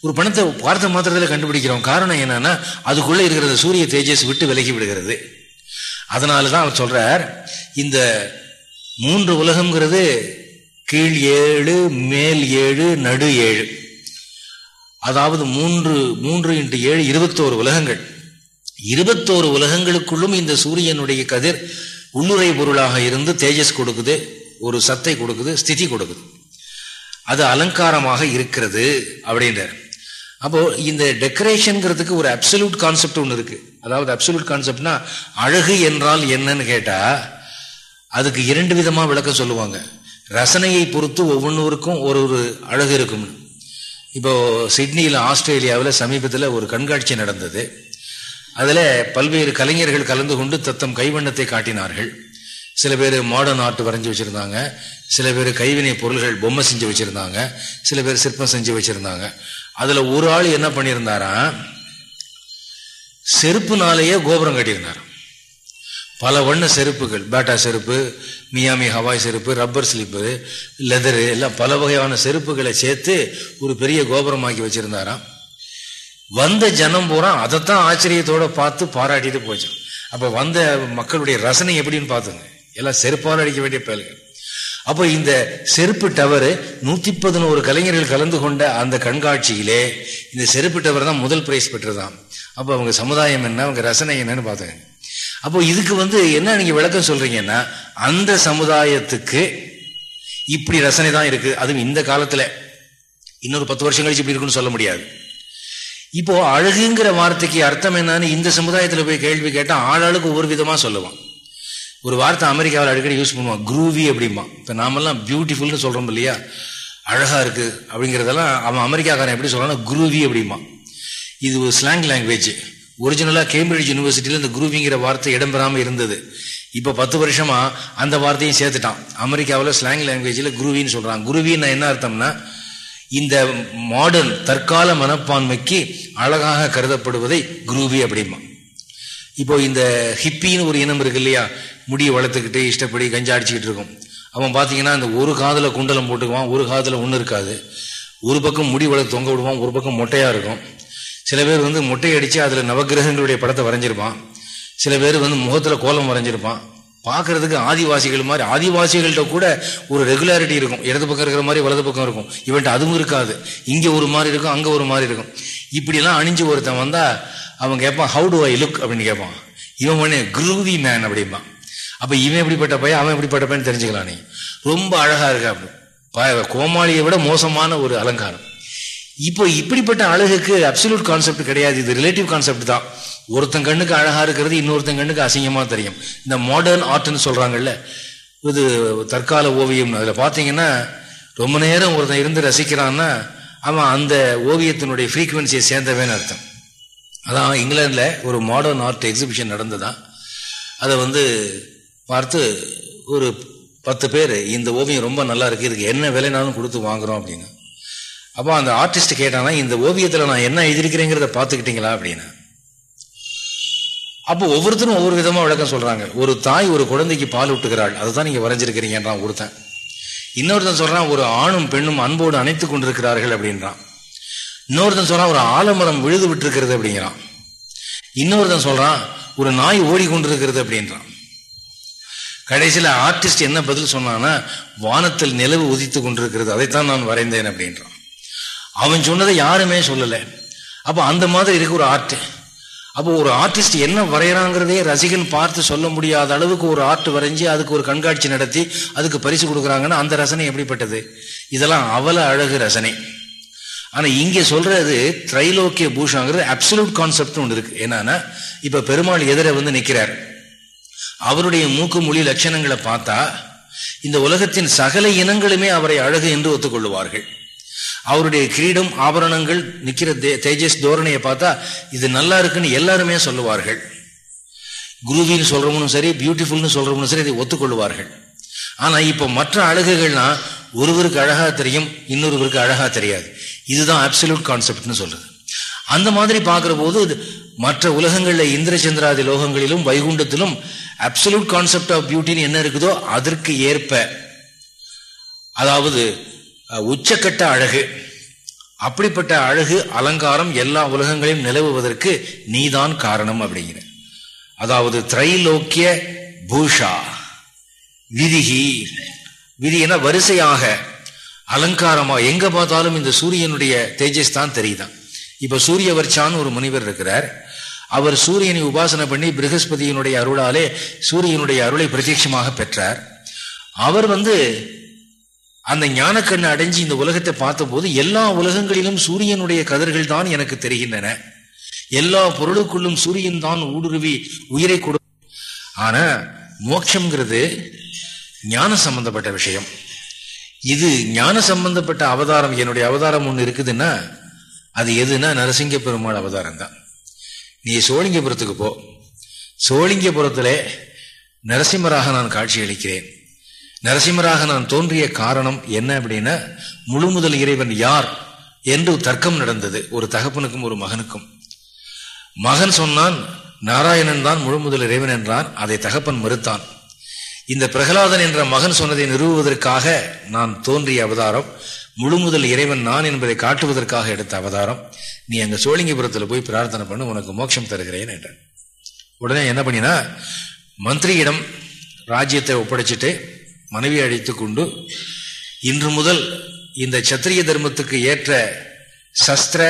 S1: ஒரு பணத்தை பார்த்த மாத்திரத்தில் கண்டுபிடிக்கிறோம். காரணம் என்னன்னா அதுக்குள்ளே இருக்கிறத சூரிய தேஜஸ் விட்டு விலகி விடுகிறது. அதனால தான் அவர் சொல்றார் இந்த மூன்று உலகம்ங்கிறது கீழ் ஏழு மேல் ஏழு நடு ஏழு. அதாவது மூன்று மூன்று இன்று ஏழு இருபத்தோரு உலகங்கள். இருபத்தோரு உலகங்களுக்குள்ளும் இந்த சூரியனுடைய கதிர் உள்ளுரை பொருளாக இருந்து தேஜஸ் கொடுக்குது ஒரு சத்தை கொடுக்குது ஸ்திதி கொடுக்குது. அது அலங்காரமாக இருக்கிறது அப்படின்றார். அப்போ இந்த டெக்கரேஷனுங்கிறதுக்கு ஒரு அப்சல்யூட் கான்செப்ட் ஒன்று இருக்கு. அதாவது அப்சல்யூட் கான்செப்ட்னா அழகு என்றால் என்னன்னு கேட்டா அதுக்கு இரண்டு விதமா விளக்கம் சொல்லுவாங்க. ரசனையை பொறுத்து ஒவ்வொன்றுக்கும் ஒரு ஒரு அழகு இருக்கும். இப்போ சிட்னியில் ஆஸ்திரேலியாவில் சமீபத்தில் ஒரு கண்காட்சி நடந்தது. அதில் பல்வேறு கலைஞர்கள் கலந்து கொண்டு தத்தம் கைவண்ணத்தை காட்டினார்கள். சில பேர் மாடர்ன் ஆர்ட் வரைஞ்சி வச்சுருந்தாங்க. சில பேர் கைவினை பொருள்கள் பொம்மை செஞ்சு வச்சுருந்தாங்க. சில பேர் சிற்பம் செஞ்சு வச்சுருந்தாங்க. அதில் ஒரு ஆள் என்ன பண்ணியிருந்தாரா? செருப்புனாலேயே கோபுரம் கட்டியிருந்தார். பல வண்ண செருப்புகள் பேட்டா செருப்பு மியாமி ஹவாய் செருப்பு ரப்பர் ஸ்லிப்பு லெதரு எல்லாம் பல வகையான செருப்புகளை சேர்த்து ஒரு பெரிய கோபுரமாக்கி வச்சிருந்தாராம் வந்த ஜனம் பூரா அதைத்தான் ஆச்சரியத்தோட பார்த்து பாராட்டிட்டு போச்சு. அப்போ வந்த மக்களுடைய ரசனை எப்படின்னு பார்த்துங்க. எல்லாம் செருப்பால் அடிக்க வேண்டிய பயல்கள் அப்போ இந்த செருப்பு டவரு நூத்தி பதினோரு கலைஞர்கள் கலந்து கொண்ட அந்த கண்காட்சியிலே இந்த செருப்பு டவர் தான் முதல் பிரைஸ் பெற்றதாம். அப்போ அவங்க சமுதாயம் என்ன அவங்க ரசனை என்னன்னு பார்த்தாங்க. அப்போ இதுக்கு வந்து என்ன நீங்க விளக்கம் சொல்றீங்கன்னா அந்த சமுதாயத்துக்கு இப்படி ரசனை தான் இருக்கு. அதுவும் இந்த காலத்துல. இன்னொரு பத்து வருஷம் கழிச்சு இப்படி இருக்குன்னு சொல்ல முடியாது. இப்போ அழகுங்கிற வார்த்தைக்கு அர்த்தம் என்னன்னு இந்த சமுதாயத்துல போய் கேள்வி கேட்டா ஆளாளுக்கு ஒவ்வொரு விதமா சொல்லுவான். ஒரு வார்த்தை அமெரிக்காவில் அடிக்கடி யூஸ் பண்ணுவான் குரூவி அப்படிமா இப்போ நாமெல்லாம் பியூட்டிஃபுல்னு சொல்கிறோம் இல்லையா? அழகாக இருக்குது அப்படிங்கிறதெல்லாம் அவன் அமெரிக்காக்காரன் எப்படி சொல்கிறான்னா குரூவி அப்படிமா இது ஒரு ஸ்லாங் லாங்குவேஜ் ஒரிஜினலாக கேம்பிரிட்ஜ் யூனிவர்சிட்டியில இந்த குரூவிங்கிற வார்த்தை இடம்பெறாமல் இருந்தது. இப்போ பத்து வருஷமாக அந்த வார்த்தையும் சேர்த்துட்டான். அமெரிக்காவில் ஸ்லாங் லாங்குவேஜில் குருவின்னு சொல்கிறான் குருவின்னு என்ன அர்த்தம்னா இந்த மாடர்ன் தற்கால மனப்பான்மைக்கு அழகாக கருதப்படுவதை குரூவி அப்படிமா இப்போ இந்த ஹிப்பின்னு ஒரு இனம் இருக்கு இல்லையா? முடியை வளர்த்துக்கிட்டு இஷ்டப்படி கஞ்சா அடிச்சுக்கிட்டு இருக்கும். அவன் பார்த்தீங்கன்னா அந்த ஒரு காதில் குண்டலம் போட்டுக்குவான் ஒரு காதில் ஒன்று இருக்காது. ஒரு பக்கம் முடி வளர்த்து தொங்க விடுவான் ஒரு பக்கம் மொட்டையாக இருக்கும். சில பேர் வந்து மொட்டை அடித்து அதில் நவகிரகங்களுடைய படத்தை வரைஞ்சிருப்பான். சில பேர் வந்து முகத்தில் கோலம் வரைஞ்சிருப்பான். பார்க்கறதுக்கு ஆதிவாசிகள் மாதிரி ஆதிவாசிகள்கிட்ட கூட ஒரு ரெகுலாரிட்டி இருக்கும். இடது பக்கம் இருக்கிற மாதிரி வலது பக்கம் இருக்கும். இவன்ட்டு அதுவும் இருக்காது. இங்கே ஒரு மாதிரி இருக்கும் அங்கே ஒரு மாதிரி இருக்கும். இப்படிலாம் அணிஞ்சு ஒருத்தன் வந்தால் அவன் கேட்பான் ஹவு டு ஐ லுக் அப்படின்னு கேட்பான் இவன் உடனே குரூவி மேன் அப்படிம்பான். அப்போ இவன் எப்படிப்பட்ட பையன் அவன் எப்படிப்பட்ட பையன் தெரிஞ்சுக்கலாம் நீ? ரொம்ப அழகாக இருக்கா அப்படி. கோமாளியை விட மோசமான ஒரு அலங்காரம். இப்போ இப்படிப்பட்ட அழகுக்கு அப்சல்யூட் கான்செப்ட் கிடையாது. இது ரிலேட்டிவ் கான்செப்ட் தான். ஒருத்தன் கண்ணுக்கு அழகா இருக்கிறது இன்னொருத்தன் கண்ணுக்கு அசிங்கமாக தெரியும். இந்த மாடர்ன் ஆர்ட்னு சொல்றாங்கல்ல இது தற்கால ஓவியம். அதில் பார்த்தீங்கன்னா ரொம்ப நேரம் ஒருத்தன் இருந்து ரசிக்கிறான்னா அவன் அந்த ஓவியத்தினுடைய ஃப்ரீக்குவென்சியை சேர்ந்தவேன்னு அர்த்தம். அதான் இங்கிலாந்தில் ஒரு மாடர்ன் ஆர்ட் எக்ஸிபிஷன் நடந்ததான் அதை வந்து பார்த்து ஒரு பத்து பேர் இந்த ஓவியம் ரொம்ப நல்லா இருக்கு இதுக்கு என்ன விலைனாலும் கொடுத்து வாங்குறோம் அப்படின்னு. அப்போ அந்த ஆர்டிஸ்ட் கேட்டானா இந்த ஓவியத்தில் நான் என்ன எழுதிருக்கிறேங்கிறத பார்த்துக்கிட்டீங்களா அப்படின்னு. அப்போ ஒவ்வொருத்தரும் ஒவ்வொரு விதமாக விளக்கம் சொல்கிறாங்க ஒரு தாய் ஒரு குழந்தைக்கு பால் விட்டுக்கிறாள் அதுதான் நீங்கள் வரைஞ்சிருக்கிறீங்கன்றான் ஒருத்தன் இன்னொருத்தன் சொல்கிறான் ஒரு ஆணும் பெண்ணும் அன்போடு அணைத்து கொண்டிருக்கிறார்கள் அப்படின்றான். இன்னொருத்தன் சொல்கிறான் ஒரு ஆலமரம் விழுது விட்டுருக்கிறது அப்படிங்கிறான். இன்னொருத்தன் சொல்கிறான் ஒரு நாய் ஓடிக்கொண்டிருக்கிறது அப்படின்றான். கடைசியில் ஆர்டிஸ்ட் என்ன பதில் சொன்னான்னா வானத்தில் நிலவு உதித்து கொண்டிருக்கிறது அதைத்தான் நான் வரைந்தேன் அப்படின்றான். அவன் சொன்னதை யாருமே சொல்லலை. அப்போ அந்த மாதிரி இருக்கு ஒரு ஆர்ட் அப்போ ஒரு ஆர்டிஸ்ட் என்ன வரைகிறாங்கிறதே ரசிகன் பார்த்து சொல்ல முடியாத அளவுக்கு ஒரு ஆர்ட் வரைஞ்சி அதுக்கு ஒரு கண்காட்சி நடத்தி அதுக்கு பரிசு கொடுக்குறாங்கன்னா அந்த ரசனை எப்படிப்பட்டது? இதெல்லாம் அவல அழகு ரசனை. ஆனால் இங்கே சொல்றது திரைலோக்கிய பூஷாங்கிறது அப்சல்யூட் கான்செப்ட் ஒன்று இருக்கு. என்னன்னா இப்போ பெருமாள் எதிர வந்து நிற்கிறார் அவருடைய மூக்கு மொழி லட்சணங்களை பார்த்தா இந்த உலகத்தின் சகல இனங்களுமே அவரை அழகு என்று ஒத்துக்கொள்ளுவார்கள். அவருடைய கிரீடம் ஆபரணங்கள் நிற்கிற தேஜஸ் தோரணையை பார்த்தா இது நல்லா இருக்குன்னு எல்லாருமே சொல்லுவார்கள். குருவின்னு சொல்றவனும் சரி பியூட்டிஃபுல்னு சொல்றவனும் சரி இதை ஒத்துக்கொள்ளுவார்கள். ஆனா இப்போ மற்ற அழகுகள்னா ஒருவருக்கு அழகா தெரியும் இன்னொருவருக்கு அழகா தெரியாது. இதுதான் அப்சல்யூட் கான்செப்ட்னு சொல்றது. அந்த மாதிரி பார்க்குற போது மற்ற உலகங்களில் இந்திரச்சந்திராதி லோகங்களிலும் வைகுண்டத்திலும் அப்சல்யூட் கான்செப்ட் ஆஃப் பியூட்டின்னு என்ன இருக்குதோ அதற்கு ஏற்ப அதாவது உச்சக்கட்ட அழகு. அப்படிப்பட்ட அழகு அலங்காரம் எல்லா உலகங்களையும் நிலவுவதற்கு நீதான் காரணம் அப்படிங்கிற. அதாவது திரைலோக்கிய பூஷா விதிகி. விதினா வரிசையாக அலங்காரமாக எங்கே பார்த்தாலும் இந்த சூரியனுடைய தேஜஸ் தான் தெரியுதான். இப்ப சூரியவர்ச்சான்னு ஒரு முனிவர் இருக்கிறார். அவர் சூரியனை உபாசனை பண்ணி பிரகஸ்பதியினுடைய அருளாலே சூரியனுடைய அருளை பிரத்யட்சமாக பெற்றார். அவர் வந்து அந்த ஞானக்கண்ணை அடைஞ்சு இந்த உலகத்தை பார்த்தபோது எல்லா உலகங்களிலும் சூரியனுடைய கதிர்கள் தான் எனக்கு தெரிகின்றன. எல்லா பொருளுக்குள்ளும் சூரியன் தான் ஊடுருவி உயிரை கொடு. ஆனா மோட்சம்ங்கிறது ஞான சம்பந்தப்பட்ட விஷயம். இது ஞான சம்பந்தப்பட்ட அவதாரம் என்னுடைய அவதாரம் ஒன்று இருக்குதுன்னா அது எதுனா நரசிங்க பெருமாள் அவதாரம் தான். நீ சோழிங்கபுரத்துக்கு போ. சோழிங்கபுரத்துல நரசிம்மராக நான் காட்சி அளிக்கிறேன் நரசிம்மராக நான் தோன்றிய காரணம் என்ன அப்படின்னா முழு முதல் இறைவன் யார் என்று தர்க்கம் நடந்தது. ஒரு தகப்பனுக்கும் ஒரு மகனுக்கும். மகன் சொன்னான் நாராயணன் தான் முழு முதல் இறைவன் என்றான். அதை தகப்பன் மறுத்தான். இந்த பிரகலாதன் என்ற மகன் சொன்னதை நிறுவுவதற்காக நான் தோன்றிய அவதாரம் முழு முதல் இறைவன் நான் என்பதை காட்டுவதற்காக எடுத்த அவதாரம். நீ அங்க சோழிங்கபுரத்தில் போய் பிரார்த்தனை பண்ணு உனக்கு மோட்சம் தருகிறேன் என்றான். உடனே என்ன பண்ணினா மந்திரியிடம் ராஜ்யத்தை ஒப்படைச்சிட்டு மனைவி அழைத்து கொண்டு இன்று முதல் இந்த சத்திரிய தர்மத்துக்கு ஏற்ற சஸ்திர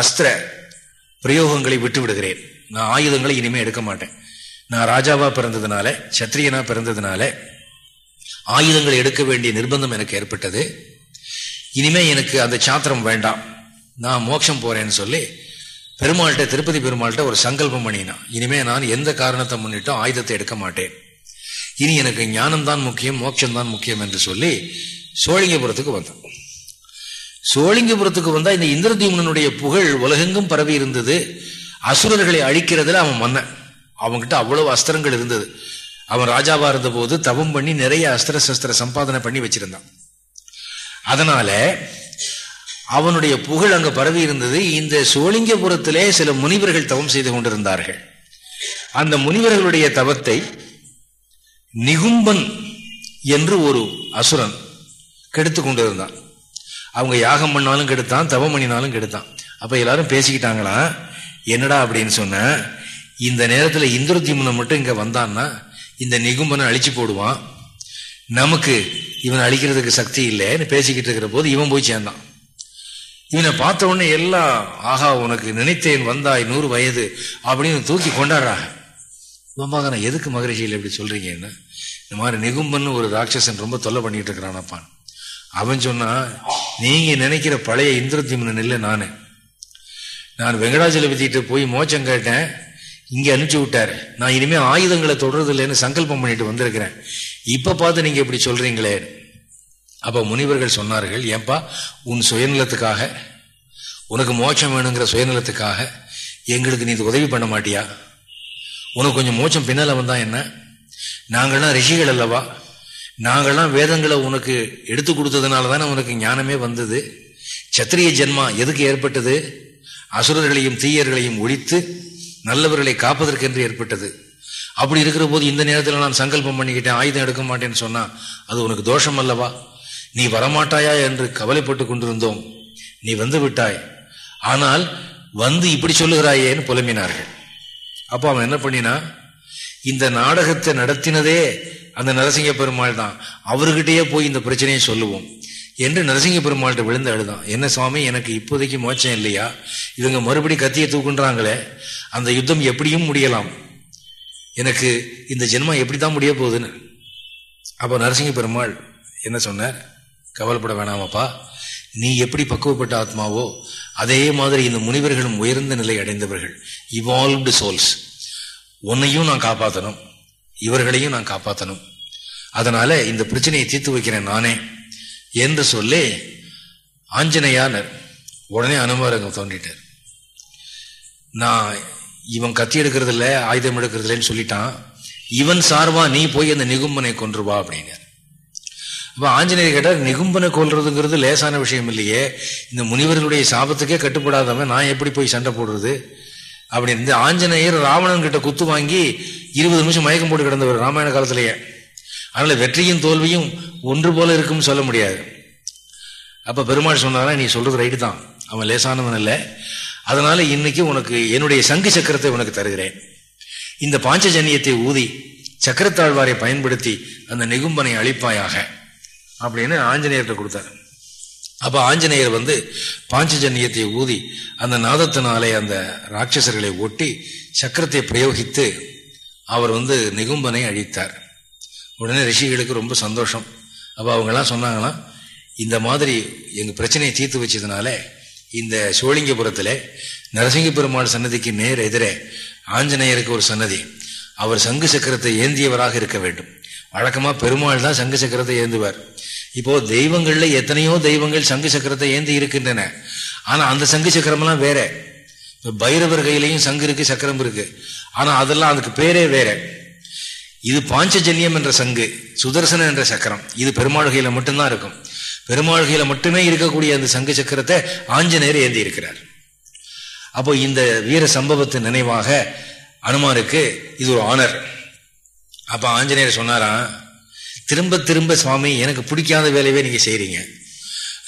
S1: அஸ்திர பிரயோகங்களை விட்டு விடுகிறேன் நான் ஆயுதங்களை இனிமே எடுக்க மாட்டேன். நான் ராஜாவா பிறந்ததுனால சத்திரியனா பிறந்ததுனால ஆயுதங்களை எடுக்க வேண்டிய நிர்பந்தம் எனக்கு ஏற்பட்டது. இனிமே எனக்கு அந்த சாத்திரம் வேண்டாம். நான் மோட்சம் போறேன்னு சொல்லி பெருமாள்கிட்ட திருப்பதி பெருமாள்கிட்ட ஒரு சங்கல்பம் பண்ணினான். இனிமே நான் எந்த காரணத்தை முன்னிட்டும் ஆயுதத்தை எடுக்க மாட்டேன். இனி எனக்கு ஞானம் தான் முக்கியம் மோட்சம் தான் முக்கியம் என்று சொல்லி சோழிங்கபுரத்துக்கு வந்தான். சோழிங்கபுரத்துக்கு வந்தா இந்த இந்திரதீமனுடைய புகழ் உலகெங்கும் பரவி இருந்தது. அசுரர்களை அழிக்கிறதுல அவன் மன்னன். அவன்கிட்ட அவ்வளவு அஸ்திரங்கள் இருந்தது. அவன் ராஜாவா இருந்த போது தவம் பண்ணி நிறைய அஸ்திர சஸ்திர சம்பாதனை பண்ணி வச்சிருந்தான். அதனால அவனுடைய புகழ் அங்கு பரவி இருந்தது. இந்த சோழிங்கபுரத்திலே சில முனிவர்கள் தவம் செய்து கொண்டிருந்தார்கள். அந்த முனிவர்களுடைய தவத்தை நிகும்பன் என்று ஒரு அசுரன் கெடுத்து கொண்டிருந்தான். அவங்க யாகம் பண்ணாலும் கெடுத்தான் தவம் பண்ணினாலும் கெடுத்தான். அப்ப எல்லாரும் பேசிக்கிட்டாங்களா? என்னடா அப்படின்னு சொன்ன இந்த நேரத்தில் இந்திரஜிமனை மட்டும் இங்க வந்தான்னா இந்த நிகும்பனை அழிச்சு போடுவான். நமக்கு இவன் அழிக்கிறதுக்கு சக்தி இல்லைன்னு பேசிக்கிட்டு இருக்கிற போது இவன் போய் சேர்ந்தான். இவனை பார்த்த உடனே எல்லாம் ஆஹா உனக்கு நினைத்தேன் வந்தாய் நூறு வயது அப்படின்னு தூக்கி கொண்டாடுறாங்க. நான் எதுக்கு மகரிஷியில் எப்படி சொல்றீங்கன்னா இந்த மாதிரி நிகும்பன் ஒரு ராட்சசன் ரொம்ப தொல்லை பண்ணிட்டு இருக்கிறானப்பான். அவன் சொன்னா நீங்க நினைக்கிற பழைய இந்திரத்திமன் இல்லை நானு. நான் வெங்கடாஜலபதிட்டு போய் மோச்சம் கேட்டேன். இங்க அனுப்பிச்சு விட்டாரு. நான் இனிமே ஆயுதங்களை தொடர்றது இல்லைன்னு சங்கல்பம் பண்ணிட்டு வந்திருக்கிறேன். இப்ப பார்த்து நீங்க இப்படி சொல்றீங்களே. அப்ப முனிவர்கள் சொன்னார்கள் ஏன்பா உன் சுயநலத்துக்காக உனக்கு மோட்சம் வேணுங்கிற சுயநலத்துக்காக எங்களுக்கு நீ உதவி பண்ண மாட்டியா? உனக்கு கொஞ்சம் மோட்சம் பின்னால வந்தா என்ன? நாங்கள்லாம் ரிஷிகள் அல்லவா? நாங்கள்லாம் வேதங்களை உனக்கு எடுத்து கொடுத்ததுனால தானே உனக்கு ஞானமே வந்தது. சத்திரிய ஜென்மா எதுக்கு ஏற்பட்டது? அசுரர்களையும் தீயர்களையும் ஒழித்து நல்லவர்களை காப்பதற்கென்று ஏற்பட்டது. அப்படி இருக்கிற போது இந்த நேரத்தில் நான் சங்கல்பம் பண்ணிக்கிட்டேன் ஆயுதம் எடுக்க மாட்டேன்னு சொன்னா அது உனக்கு தோஷம் அல்லவா? நீ வரமாட்டாயா என்று கவலைப்பட்டு கொண்டிருந்தோம். நீ வந்து விட்டாய். ஆனால் வந்து இப்படி சொல்லுகிறாயேன்னு புலம்பினார்கள். அப்போ அவன் என்ன பண்ணினா இந்த நாடகத்தை நடத்தினதே அந்த நரசிங்க பெருமாள் தான். அவர்கிட்டயே போய் இந்த பிரச்சனையை சொல்லுவோம். என்று நரசிங்க பெருமாள்கிட்ட விழுந்து அழுதான். என்ன சுவாமி எனக்கு இப்போதைக்கு மோச்சம் இல்லையா? இவங்க மறுபடி கத்தியை தூக்குன்றாங்களே அந்த யுத்தம் எப்படியும் முடியலாம். எனக்கு இந்த ஜென்மம் எப்படி தான் முடிய போகுதுன்னு. அப்போ நரசிங்க பெருமாள் என்ன சொன்னார்? கவலைப்பட வேணாமப்பா. நீ எப்படி பக்குவப்பட்ட ஆத்மாவோ அதே மாதிரி இந்த முனிவர்களும் உயர்ந்த நிலை அடைந்தவர்கள் இவால்வ்டு சோல்ஸ் உன்னையும் நான் காப்பாற்றணும் இவர்களையும் நான் காப்பாற்றணும் அதனால இந்த பிரச்சனையை தீர்த்து வைக்கிறேன் நானே என்று சொல்லி ஆஞ்சநேயானர் உடனே அனுமாரங்க தோண்டிட்டார் நான் இவன் கத்தி எடுக்கிறது இல்லை ஆயுதம் எடுக்கிறது இல்லைன்னு சொல்லிட்டான். இவன் சார்பா நீ போய் அந்த நிகும்பனை கொன்றுவா அப்படின்னு அப்ப ஆஞ்சநேயர் கேட்டால் நிகும்பனை கொள்றதுங்கிறது லேசான விஷயம் இல்லையே. இந்த முனிவர்களுடைய சாபத்துக்கே கட்டுப்படாதவன் நான் எப்படி போய் சண்டை போடுறது? அப்படின்னு ஆஞ்சநேயர் ராவணன் கிட்ட குத்து வாங்கி இருபது நிமிஷம் மயக்கம் போட்டு கிடந்தவர் ராமாயண காலத்திலேயே. அதனால வெற்றியும் தோல்வியும் ஒன்று போல இருக்கும்னு சொல்ல முடியாது. அப்ப பெருமாள் சொன்னாரா நீ சொல்றது ரைட்டு தான். அவன் லேசானவன் இல்லை அதனால இன்னைக்கு உனக்கு என்னுடைய சங்கு சக்கரத்தை உனக்கு தருகிறேன். இந்த பாஞ்சஜன்யத்தை ஊதி சக்கரத்தாழ்வாரை பயன்படுத்தி அந்த நிகும்பனை அழிப்பாயாக. அப்படின்னு ஆஞ்சநேயர்கிட்ட கொடுத்தார். அப்ப ஆஞ்சநேயர் வந்து பாஞ்சஜன்யத்தை ஊதி அந்த நாதத்தினாலே அந்த ராட்சசர்களை ஒட்டி சக்கரத்தை பிரயோகித்து அவர் வந்து நிகும்பனை அழித்தார். உடனே ரிஷிகளுக்கு ரொம்ப சந்தோஷம். அப்போ அவங்கெல்லாம் சொன்னாங்கன்னா இந்த மாதிரி எங்கள் பிரச்சனையை தீர்த்து வச்சதுனால இந்த சோழிங்கபுரத்தில் நரசிங்க பெருமாள் சன்னதிக்கு நேர் எதிரே ஆஞ்சநேயருக்கு ஒரு சன்னதி. அவர் சங்கு சக்கரத்தை ஏந்தியவராக இருக்க வேண்டும். வழக்கமாக பெருமாள் தான் சங்கு சக்கரத்தை ஏந்துவார். இப்போ தெய்வங்கள்ல எத்தனையோ தெய்வங்கள் சங்கு சக்கரத்தை ஏந்தி இருக்கின்றன. ஆனா அந்த சங்கு சக்கரம்லாம் வேற. இப்போ பைரவர் கையிலையும் சங்கு இருக்கு சக்கரம் இருக்கு. ஆனா அதெல்லாம் அதுக்கு பேரே வேற. இது பாஞ்சஜன்யம் என்ற சங்கு சுதர்சன என்ற சக்கரம். இது பெருமாள் கையில மட்டும்தான் இருக்கும். பெருமாள் கையில மட்டுமே இருக்கக்கூடிய அந்த சங்கு சக்கரத்தை ஆஞ்சநேயர் ஏந்தி இருக்கிறார் அப்போ இந்த வீர சம்பவத்தின் நினைவாக அனுமாருக்கு இது ஒரு ஆனர் அப்ப ஆஞ்சநேயர் சொன்னாராம் திரும்ப திரும்ப சுவாமி எனக்கு பிடிக்காத வேலையவே நீங்க செய்கிறீங்க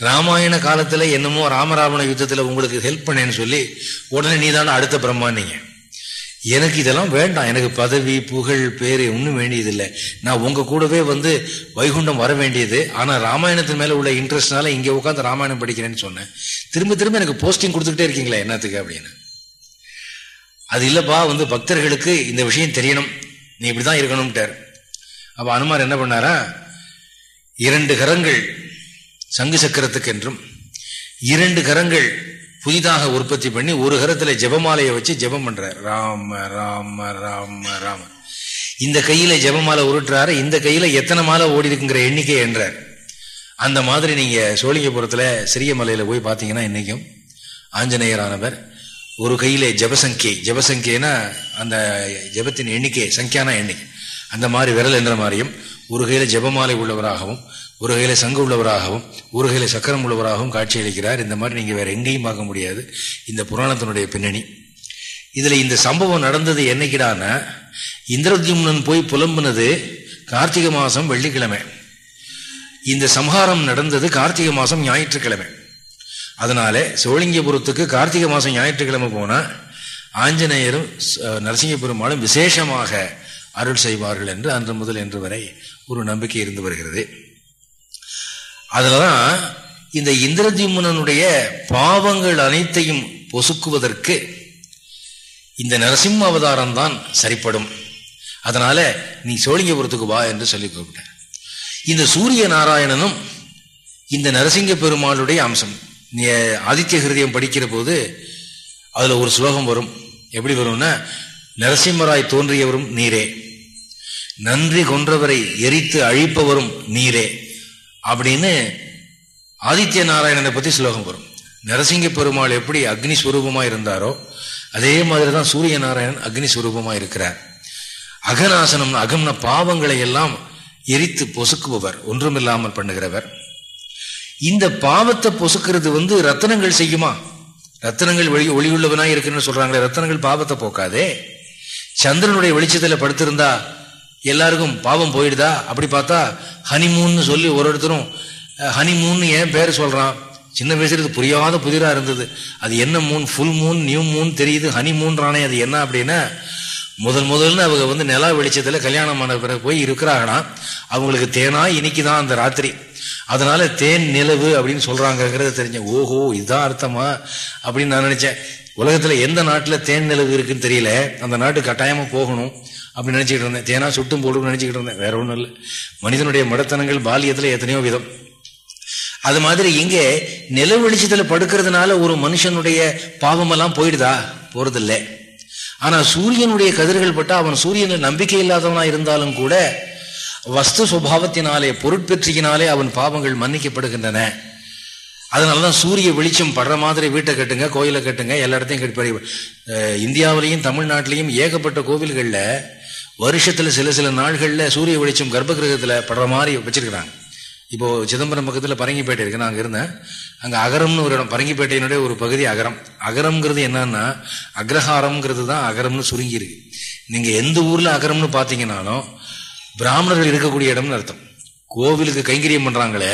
S1: ராமாயண காலத்துல என்னமோ ராமராவண யுத்தத்துல உங்களுக்கு ஹெல்ப் பண்ணேன்னு சொல்லி உடனே நீ தானே அடுத்த பிரம்மாண்டிங்க எனக்கு இதெல்லாம் வேண்டாம். எனக்கு பதவி புகழ் பேர் ஒன்றும் வேண்டியதில்லை. நான் உங்க கூடவே வந்து வைகுண்டம் வர வேண்டியது. ஆனால் ராமாயணத்தின் மேலே உள்ள இன்ட்ரெஸ்ட்னால இங்கே உட்காந்து ராமாயணம் படிக்கிறேன்னு சொன்னேன். திரும்ப திரும்ப எனக்கு போஸ்டிங் கொடுத்துக்கிட்டே இருக்கீங்களா என்னத்துக்கு அப்படின்னு. அது இல்லைப்பா வந்து பக்தர்களுக்கு இந்த விஷயம் தெரியணும். நீ இப்படி தான் இருக்கணும்ட்டார். அப்போ அனுமார் என்ன பண்ணாரா? இரண்டு கரங்கள் சங்கு சக்கரத்துக்கு என்றும் இரண்டு கரங்கள் புதிதாக உற்பத்தி பண்ணி ஒரு கரத்துல ஜபமாலையை வச்சு ஜெபம் பண்றார். ராம ராம ராம ராம. இந்த கையில ஜெபமாலை உருட்டுறாரு. இந்த கையில எத்தனை மாலை ஓடி இருக்குங்கிற எண்ணிக்கை என்றார். அந்த மாதிரி நீங்க சோழிங்கபுரத்துல சிறிய மலையில போய் பாத்தீங்கன்னா இன்னைக்கும் ஆஞ்சநேயரானவர் ஒரு கையில ஜபசங்கியை ஜபசங்கியனா அந்த ஜபத்தின் எண்ணிக்கை சங்கியான எண்ணிக்கை. அந்த மாதிரி விரல் என்ற மாதிரியும் ஒரு கையில ஜபமாலை உள்ளவராகவும் ஒரு கையில சங்கு உள்ளவராகவும் ஒரு கையில சக்கரம் உள்ளவராகவும் காட்சியளிக்கிறார். இந்த மாதிரி நீங்கள் வேற எங்கேயும் பார்க்க முடியாது. இந்த புராணத்தினுடைய பின்னணி. இதில் இந்த சம்பவம் நடந்தது என்னைக்கிடான இந்திரத்யும்னன் போய் புலம்புனது கார்த்திகை மாதம் வெள்ளிக்கிழமை. இந்த சம்ஹாரம் நடந்தது கார்த்திகை மாதம் ஞாயிற்றுக்கிழமை. அதனால சோழிங்கபுரத்துக்கு கார்த்திகை மாதம் ஞாயிற்றுக்கிழமை போனால் ஆஞ்சநேயரும் நரசிங்க பெருமாளும் விசேஷமாக அருள் செய்வார்கள் என்று அன்று முதல் என்று வரை ஒரு நம்பிக்கை இருந்து வருகிறது. அதுலதான் இந்த இந்திரஜிமுனனுடைய பாவங்கள் அனைத்தையும் பொசுக்குவதற்கு இந்த நரசிம்ம அவதாரம் தான் சரிப்படும். அதனால நீ சோழிங்கபுரத்துக்கு வா என்று சொல்லி கூப்பிட்ட இந்த சூரிய நாராயணனும் இந்த நரசிங்க பெருமாளுடைய அம்சம். நீ ஆதித்ய ஹிருதயம் படிக்கிற போது அதுல ஒரு ஸ்லோகம் வரும். எப்படி வரும்னா நரசிம்மராய் தோன்றியவரும் நீரே. நன்றி கொன்றவரை எரித்து அழிப்பவரும் நீரே. அப்படின்னு ஆதித்ய நாராயணனை பத்தி ஸ்லோகம் வரும். நரசிங்க பெருமாள் எப்படி அக்னி ஸ்வரூபமாக இருந்தாரோ அதே மாதிரி தான் சூரிய நாராயணன் அக்னி ஸ்வரூபமாக இருக்கிறார். அகநாசனம் அகம்ன பாவங்களை எல்லாம் எரித்து பொசுக்குபவர் ஒன்றுமில்லாமல் பண்ணுகிறவர். இந்த பாவத்தை பொசுக்கிறது வந்து ரத்தனங்கள் செய்யுமா? ரத்தனங்கள் ஒளி ஒளியுள்ளவனாக இருக்குன்னு சொல்றாங்களே ரத்தனங்கள் பாவத்தை போக்காதே. சந்திரனுடைய வெளிச்சத்துல படுத்திருந்தா எல்லாருக்கும் பாவம் போயிடுதா? அப்படி பார்த்தா ஹனிமூன்னு சொல்லி ஒரு ஒருத்தரும் ஹனிமூன்னு ஏன் பேர் சொல்கிறான் சின்ன வயசுல புரியாத புதிராக இருந்தது. அது என்ன moon? Full moon new moon தெரியுது. ஹனி மூன்றானே அது என்ன அப்படின்னா முதல் முதல்ல அவங்க வந்து நிலா வெளிச்சத்தில் கல்யாணம் ஆன பிறகு போய் இருக்கிறாங்கன்னா அவங்களுக்கு தேனா இனிக்குதான் அந்த ராத்திரி. அதனால தேன் நிலவு அப்படின்னு சொல்கிறாங்கிறத தெரிஞ்ச ஓஹோ இதுதான் அர்த்தமா? அப்படின்னு நான் நினச்சேன். உலகத்தில் எந்த நாட்டில் தேன் நிலவு இருக்குன்னு தெரியல. அந்த நாட்டு கட்டாயமாக போகணும். அப்படி நினச்சிக்கிட்டு இருந்தேன். தேனா சுட்டும் போடுன்னு நினைச்சுக்கிட்டு இருந்தேன். வேற ஒன்றும் இல்லை. மனிதனுடைய மடத்தனங்கள் பாலியத்தில் எத்தனையோ விதம். அது மாதிரி இங்கே நில வெளிச்சத்தில் படுக்கிறதுனால ஒரு மனுஷனுடைய பாவமெல்லாம் போயிடுதா? போறதில்லை. ஆனால் சூரியனுடைய கதிர்கள் பட்டா அவன் சூரியனில் நம்பிக்கை இல்லாதவனா இருந்தாலும் கூட வஸ்து சுபாவத்தினாலே பொருட்பெற்றியினாலே அவன் பாவங்கள் மன்னிக்கப்படுகின்றன. அதனால தான் சூரிய வெளிச்சம் படுற மாதிரி வீட்டை கட்டுங்க கோயிலை கட்டுங்க எல்லா இடத்தையும் கட்டி இந்தியாவிலையும் தமிழ்நாட்டிலையும் ஏகப்பட்ட கோவில்களில் வருஷத்துல சில சில நாள்கள்ல சூரிய வெளிச்சம் கர்ப்ப கிரகத்துல படுற மாதிரி வச்சிருக்கிறாங்க. இப்போ சிதம்பரம் பக்கத்தில் பரங்கிப்பேட்டை இருக்கு. நான் அங்கே இருந்தேன். அங்கே அகரம்னு ஒரு இடம் பரங்கிப்பேட்டையினுடைய ஒரு பகுதி அகரம். அகரம்ங்கிறது என்னன்னா அக்ரஹாரம்ங்கிறது தான் அகரம்னு சுருங்கி இருக்கு நீங்க எந்த ஊர்ல அகரம்னு பார்த்தீங்கன்னாலும் பிராமணர்கள் இருக்கக்கூடிய இடம்னு அர்த்தம். கோவிலுக்கு கைங்கரியம் பண்றாங்களே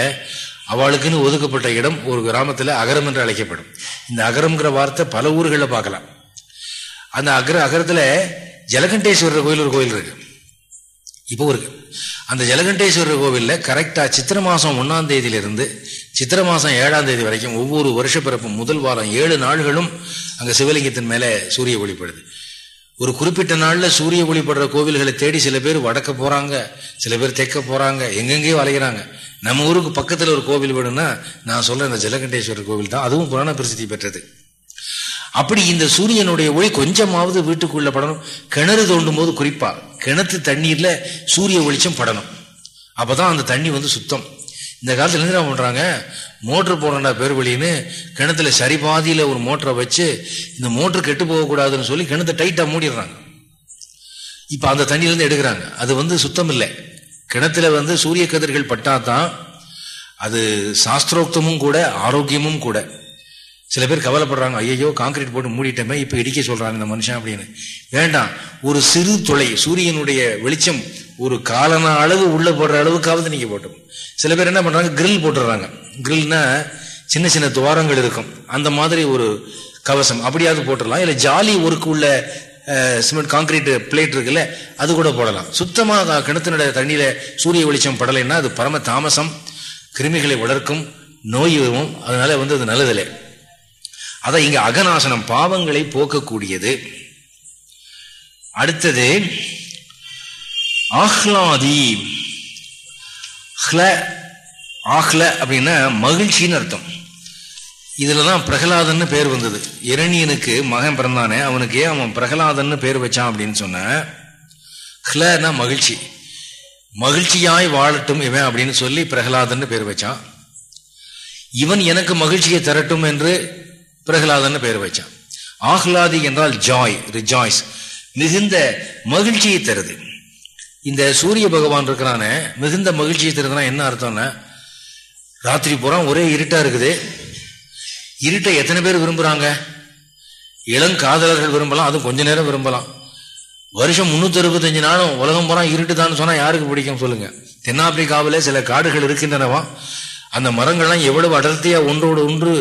S1: அவளுக்குன்னு ஒதுக்கப்பட்ட இடம் ஒரு கிராமத்தில் அகரம் என்று அழைக்கப்படும். இந்த அகரம்ங்கிற வார்த்தை பல ஊர்களில் பார்க்கலாம். அந்த அகர அகரத்தில் ஜலகண்டேஸ்வரர் கோயில் ஒரு கோயில் இருக்கு. இப்போ இருக்கு. அந்த ஜலகண்டேஸ்வரர் கோவிலில் கரெக்டாக சித்திர மாதம் ஒன்றாம் தேதியிலிருந்து சித்திர மாதம் ஏழாம் தேதி வரைக்கும் ஒவ்வொரு வருஷ பிறப்பு முதல் வாரம் ஏழு நாள்களும் அங்கே சிவலிங்கத்தின் மேலே சூரிய ஒளிப்படுது. ஒரு குறிப்பிட்ட நாளில் சூரிய ஒளிப்படுற கோவில்களை தேடி சில பேர் வடக்க போகிறாங்க சில பேர் தெற்க போகிறாங்க எங்கெங்கேயோ அலைகிறாங்க நம்ம ஊருக்கு பக்கத்தில் ஒரு கோவில் வேணும்னா நான் சொல்ல இந்த ஜலகண்டேஸ்வரர் கோவில் தான். அதுவும் புராண பிரசித்தி பெற்றது. அப்படி இந்த சூரியனுடைய ஒளி கொஞ்சமாவது வீட்டுக்குள்ள படணும். கிணறு தோண்டும் போது குறிப்பா கிணத்து தண்ணீர்ல சூரிய வெளிச்சம் படணும். அப்பதான் அந்த தண்ணி வந்து சுத்தம். இந்த காலத்துல என்ன பண்றாங்க? மோட்டர் போடுறா பேர் வழின்னு கிணத்துல சரி பாதியில ஒரு மோட்டரை வச்சு இந்த மோட்டர் கெட்டு போகக்கூடாதுன்னு சொல்லி கிணத்தை டைட்டா மூடிடுறாங்க. இப்ப அந்த தண்ணியிலிருந்து எடுக்கிறாங்க. அது வந்து சுத்தம் இல்லை. கிணத்துல வந்து சூரிய கதிர்கள் பட்டாதான் அது சாஸ்திரோக்தமும் கூட ஆரோக்கியமும் கூட சில பேர் கவலைப்படுறாங்க ஐயோ காங்கிரீட் போட்டு மூடிட்டமே இப்போ இடிக்க சொல்கிறாங்க இந்த மனுஷன் அப்படின்னு. வேண்டாம் ஒரு சிறு துளை சூரியனுடைய வெளிச்சம் ஒரு காலன அளவு உள்ளே போடுற அளவுக்காவது நீங்கள் போட்டோம் சில பேர் என்ன பண்ணுறாங்க கிரில் போட்டுறாங்க கிரில்னா சின்ன சின்ன துவாரங்கள் இருக்கும். அந்த மாதிரி ஒரு கவசம். அப்படியாவது போட்டுடலாம். இல்லை ஜாலி ஒர்க்கு உள்ள சிமெண்ட் காங்கிரீட் பிளேட் இருக்குல்ல அது கூட போடலாம். சுத்தமாக கிணத்தினுடைய தண்ணியில் சூரிய வெளிச்சம் படலைன்னா அது பரம தாமசம். கிருமிகளை வளர்க்கும் நோய் வரும் அதனால வந்து அது நல்லதில்லை. அதான் இங்க அகநாசனம் பாவங்களை போக்கக்கூடியது. அடுத்தது ஆஹ்லாதி. ஆஹ்ல அப்படின்னா மகிழ்ச்சின்னு அர்த்தம். இதில் தான் பிரகலாதன்னு பேர் வந்தது. இரணியனுக்கு மகன் பிறந்தானே அவனுக்கு ஏன் அவன் பிரகலாதன்னு பேர் வச்சான் அப்படின்னு சொன்ன ஹ்லனா மகிழ்ச்சி. மகிழ்ச்சியாய் வாழட்டும் இவன் அப்படின்னு சொல்லி பிரகலாதன்னு பேர் வச்சான். இவன் எனக்கு மகிழ்ச்சியை தரட்டும் என்று பிரகலாதன் பேர் வச்சான். ஆஹ்லாதி என்றால் ஜாய் ரிஜாய்ஸ் மிகுந்த மகிழ்ச்சியை தருது. இந்த சூரிய பகவான் இருக்கிறான மிகுந்த மகிழ்ச்சியை தருதுன்னா என்ன அர்த்தம்னா ராத்திரி பூரா ஒரே இருட்டா இருக்குது. இருட்டை எத்தனை பேர் விரும்புகிறாங்க இளங்காதலர்கள் விரும்பலாம் அதுவும் கொஞ்ச நேரம் விரும்பலாம். வருஷம் முந்நூற்றி அறுபத்தஞ்சு நாளும் உலகம் பூரா இருட்டு தான் சொன்னா யாருக்கு பிடிக்கும் சொல்லுங்க. தென்னாப்பிரிக்காவில் சில காடுகள் இருக்கின்றனவா? அந்த மரங்கள்லாம் எவ்வளவு அடர்த்தியாக ஒன்றோடு ஒன்று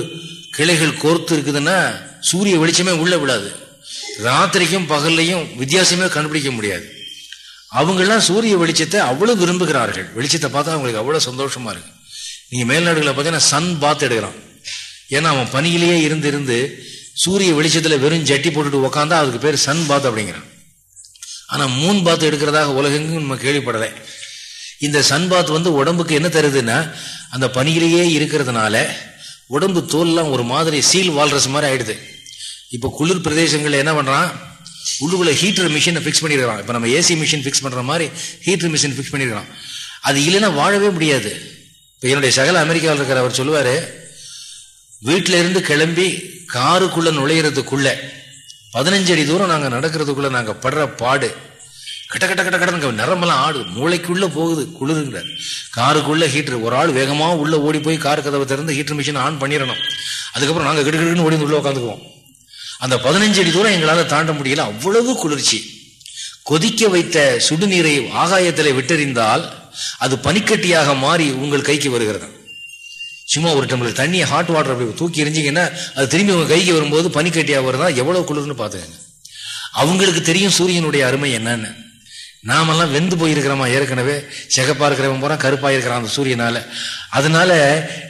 S1: கிளைகள் கோர்த்து இருக்குதுன்னா சூரிய வெளிச்சமே உள்ள விடாது ராத்திரிக்கும் பகல்லையும் வித்தியாசமே கண்டுபிடிக்க முடியாது. அவங்கெல்லாம் சூரிய வெளிச்சத்தை அவ்வளவு விரும்புகிறார்கள். வெளிச்சத்தை பார்த்தா அவங்களுக்கு அவ்வளவு சந்தோஷமா இருக்கு. நீங்க மேல்நாடுகளை பார்த்தீங்கன்னா சன் பாத் எடுக்கிறான். ஏன்னா அவன் பனியிலேயே இருந்து இருந்து சூரிய வெளிச்சத்துல வெறும் ஜட்டி போட்டுட்டு உக்காந்தா அதுக்கு பேர் சன் பாத் அப்படிங்கிறான். ஆனா மூன் பாத் எடுக்கிறதாக உலகெங்கும் நம்ம கேள்விப்படலை. இந்த சன் பாத் வந்து உடம்புக்கு என்ன தருதுன்னா அந்த பனியிலேயே இருக்கிறதுனால உடம்பு தோல்லாம் ஒரு மாதிரி சீல் வால்ரஸ் மாதிரி ஆயிடுது. இப்போ குளிர் பிரதேசங்களில் என்ன பண்ணுறான் உள்ளுக்குள்ள ஹீட்டர் மிஷினை ஃபிக்ஸ் பண்ணிடுறான் இப்போ நம்ம ஏசி மிஷின் ஃபிக்ஸ் பண்ணுற மாதிரி ஹீட்டர் மிஷின் ஃபிக்ஸ் பண்ணிடுறான் அது இல்லைன்னா வாழவே முடியாது. இப்போ என்னுடைய சகல அமெரிக்காவில் இருக்கிற அவர் சொல்லுவார் வீட்டில இருந்து கிளம்பி காருக்குள்ளே நுழையிறதுக்குள்ளே பதினஞ்சு அடி தூரம் நாங்கள் நடக்கிறதுக்குள்ளே நாங்கள் படுற பாடு கட்ட கட்ட கட்ட கடன் நிறமெல்லாம் ஆடுது மூளைக்குள்ள போகுது குளிருங்கிறார் காருக்குள்ள ஹீட்டர் ஒரு ஆள் வேகமா உள்ள ஓடி போய் கார் கதவை திறந்து ஹீட்டர் மிஷின் ஆன் பண்ணிடணும். அதுக்கப்புறம் நாங்க கிடுக்கிடுன்னு ஓடி உள்ள உட்காந்துக்குவோம் அந்த பதினஞ்சு அடி தூரம் எங்களால தாண்ட முடியல. அவ்வளவு குளிர்ச்சி. கொதிக்க வைத்த சுடுநீரை ஆகாயத்தில் விட்டறிந்தால் அது பனிக்கட்டியாக மாறி உங்கள் கைக்கு வருகிறது. சும்மா ஒரு டம்ளர் தண்ணியை ஹாட் வாட்டர் அப்படி தூக்கி எரிஞ்சிங்கன்னா அது திரும்பி உங்கள் கைக்கு வரும்போது பனிக்கட்டியாக வருதா? எவ்வளோ குளிர்னு பார்த்துக்கங்க. அவங்களுக்கு தெரியும் சூரியனுடைய அருமை என்னன்னு. நாமெல்லாம் வெந்து போயிருக்கிறோமா? ஏற்கனவே செகப்பா இருக்கிறவன் போறா கருப்பா இருக்கிறான் அந்த சூரியனால. அதனால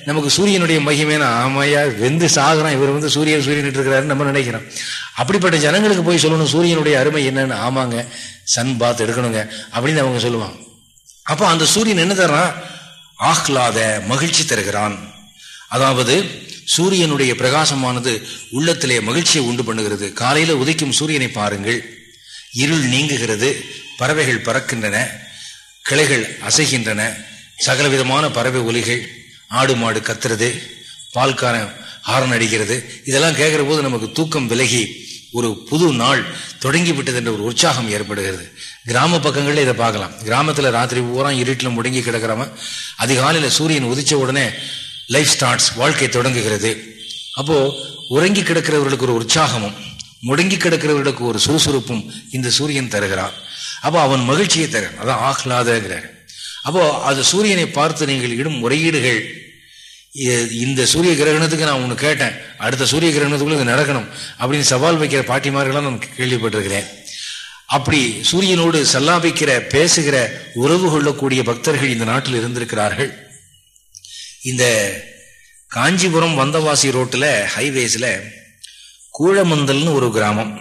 S1: நமக்கு சூரியனுடைய மகிமேனா ஆமையா வெந்து சாகுறான். இவர் வந்து சூரியன் சூரியன் இருக்கிறாருன்னு நம்ம நினைக்கிறோம். அப்படிப்பட்ட ஜனங்களுக்கு போய் சொல்லணும் சூரியனுடைய அருமை என்னன்னு. ஆமாங்க சன் பாத் எடுக்கணுங்க. அப்படின்னு அவங்க சொல்லுவாங்க. அப்போ அந்த சூரியன் என்ன தர்றான்? ஆஹ்லாத மகிழ்ச்சி தருகிறான். அதாவது சூரியனுடைய பிரகாசமானது உள்ளத்திலே மகிழ்ச்சியை உண்டு பண்ணுகிறது. காலையில உதைக்கும் சூரியனை பாருங்கள். இருள் நீங்குகிறது. பறவைகள் பறக்கின்றன கிளைகள் அசைகின்றன சகலவிதமான பறவை ஒலிகள் ஆடு மாடு கத்துறது பால்கான ஹாரன் அடிக்கிறது இதெல்லாம் கேட்குற போது நமக்கு தூக்கம் விலகி ஒரு புது நாள் தொடங்கி விட்டது என்ற ஒரு உற்சாகம் ஏற்படுகிறது. கிராம பக்கங்களில் இதை பார்க்கலாம். கிராமத்தில் ராத்திரி பூரா இருட்டில் முடங்கி கிடக்கிறவன் அதிகாலையில் சூரியன் உதிச்ச உடனே லைஃப் ஸ்டார்ட்ஸ் வாழ்க்கை தொடங்குகிறது. அப்போது உறங்கி கிடக்கிறவர்களுக்கு ஒரு உற்சாகமும் முடங்கி கிடக்கிறவர்களுக்கு ஒரு சுறுசுறுப்பும் இந்த சூரியன் தருகிறான் அப்போ அவன் மகிழ்ச்சியை தருகிறான் அதான் ஆஹ்லாதங்கிறார். அப்போ அது சூரியனை பார்த்து நீங்கள் இடும் முறையீடுகள். இந்த சூரிய கிரகணத்துக்கு நான் ஒன்று கேட்டேன். அடுத்த சூரிய கிரகணத்துக்குள்ள இது நடக்கணும் அப்படின்னு சவால் வைக்கிற பாட்டிமார்களாம் நான் கேள்விப்பட்டிருக்கிறேன். அப்படி சூரியனோடு சல்லாபிக்கிற பேசுகிற உறவு கொள்ளக்கூடிய பக்தர்கள் இந்த நாட்டில் இருந்திருக்கிறார்கள். இந்த காஞ்சிபுரம் வந்தவாசி ரோட்டில் ஹைவேஸில் கூழமந்தல்னு ஒரு கிராமம்.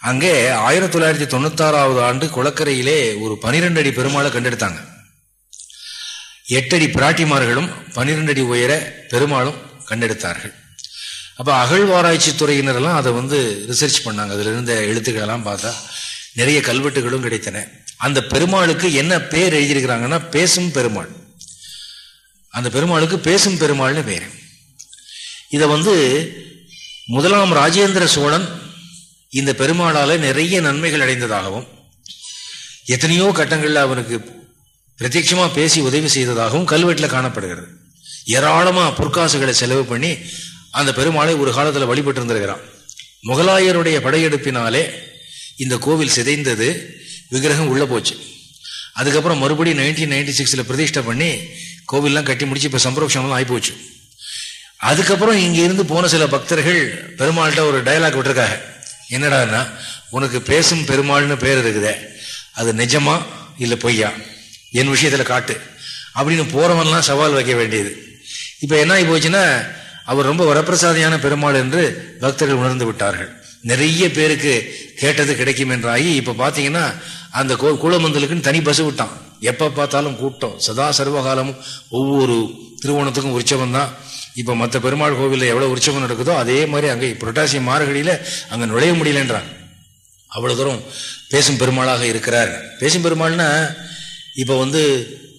S1: அங்கே ஆயிரத்தி தொள்ளாயிரத்தி தொண்ணூத்தாறாவது ஆண்டு குளக்கரையிலே ஒரு பனிரெண்டு அடி பெருமாளை கண்டெடுத்தாங்க. எட்டடி பிராட்டிமார்களும் பனிரெண்டு அடி உயர பெருமாளும் கண்டெடுத்தார்கள். அப்போ அகழ்வாராய்ச்சி துறையினரெல்லாம் அதை வந்து ரிசர்ச் பண்ணாங்க. அதில் இருந்த எழுத்துக்களெல்லாம் பார்த்தா நிறைய கல்வெட்டுகளும் கிடைத்தன. அந்த பெருமாளுக்கு என்ன பேர் எழுதியிருக்கிறாங்கன்னா பேசும் பெருமாள். அந்த பெருமாளுக்கு பேசும் பெருமாள்னு பேர். இதை வந்து முதலாம் ராஜேந்திர சோழன் இந்த பெருமாளால நிறைய நன்மைகள் அடைந்ததாகவும் எத்தனையோ கட்டங்களில் அவனுக்கு பிரத்யட்சமா பேசி உதவி செய்ததாகவும் கல்வெட்டில் காணப்படுகிறது. ஏராளமா பொற்காசுகளை செலவு பண்ணி அந்த பெருமாளை ஒரு காலத்தில் வழிபட்டு இருந்திருக்கிறான் முகலாயருடைய படையெடுப்பினாலே இந்த கோவில் சிதைந்தது விக்கிரகம் உள்ள போச்சு. அதுக்கப்புறம் மறுபடியும் நைன்டீன் நைன்டி சிக்ஸில் பிரதிஷ்டை பண்ணி கோவில்லாம் கட்டி முடிச்சு இப்போ சம்பரோஷம்லாம் ஆகிப்போச்சு அதுக்கப்புறம் இங்கே இருந்து போன சில பக்தர்கள் பெருமாள்கிட்ட ஒரு டயலாக் விட்டுருக்காங்க. என்னடான்னா உனக்கு பேசும் பெருமாள்னு பேர் இருக்குதே. அது நிஜமா இல்லை பொய்யா? என் விஷயத்தில் காட்டு. அப்படின்னு போறவன்லாம் சவால் வைக்க வேண்டியது. இப்போ என்ன ஆகி போச்சுன்னா அவர் ரொம்ப வரப்பிரசாதியான பெருமாள் என்று பக்தர்கள் உணர்ந்து விட்டார்கள். நிறைய பேருக்கு கேட்டது கிடைக்கும் என்றாகி இப்போ பார்த்தீங்கன்னா அந்த கூலமந்தலுக்குன்னு தனி பஸ் விட்டான். எப்போ பார்த்தாலும் கூட்டம். சதா சர்வகாலமும் ஒவ்வொரு திருவோணத்துக்கும் உற்சவம் தான் இப்போ மற்ற பெருமாள் கோவிலில் எவ்வளோ உற்சவம் நடக்குதோ அதே மாதிரி அங்கே புரட்டாசி மார்கழியில் அங்கே நுழைய முடியலன்றாங்க. அவ்வளோ தூரம் பேசும் பெருமாளாக இருக்கிறார். பேசும் பெருமாள்னா இப்போ வந்து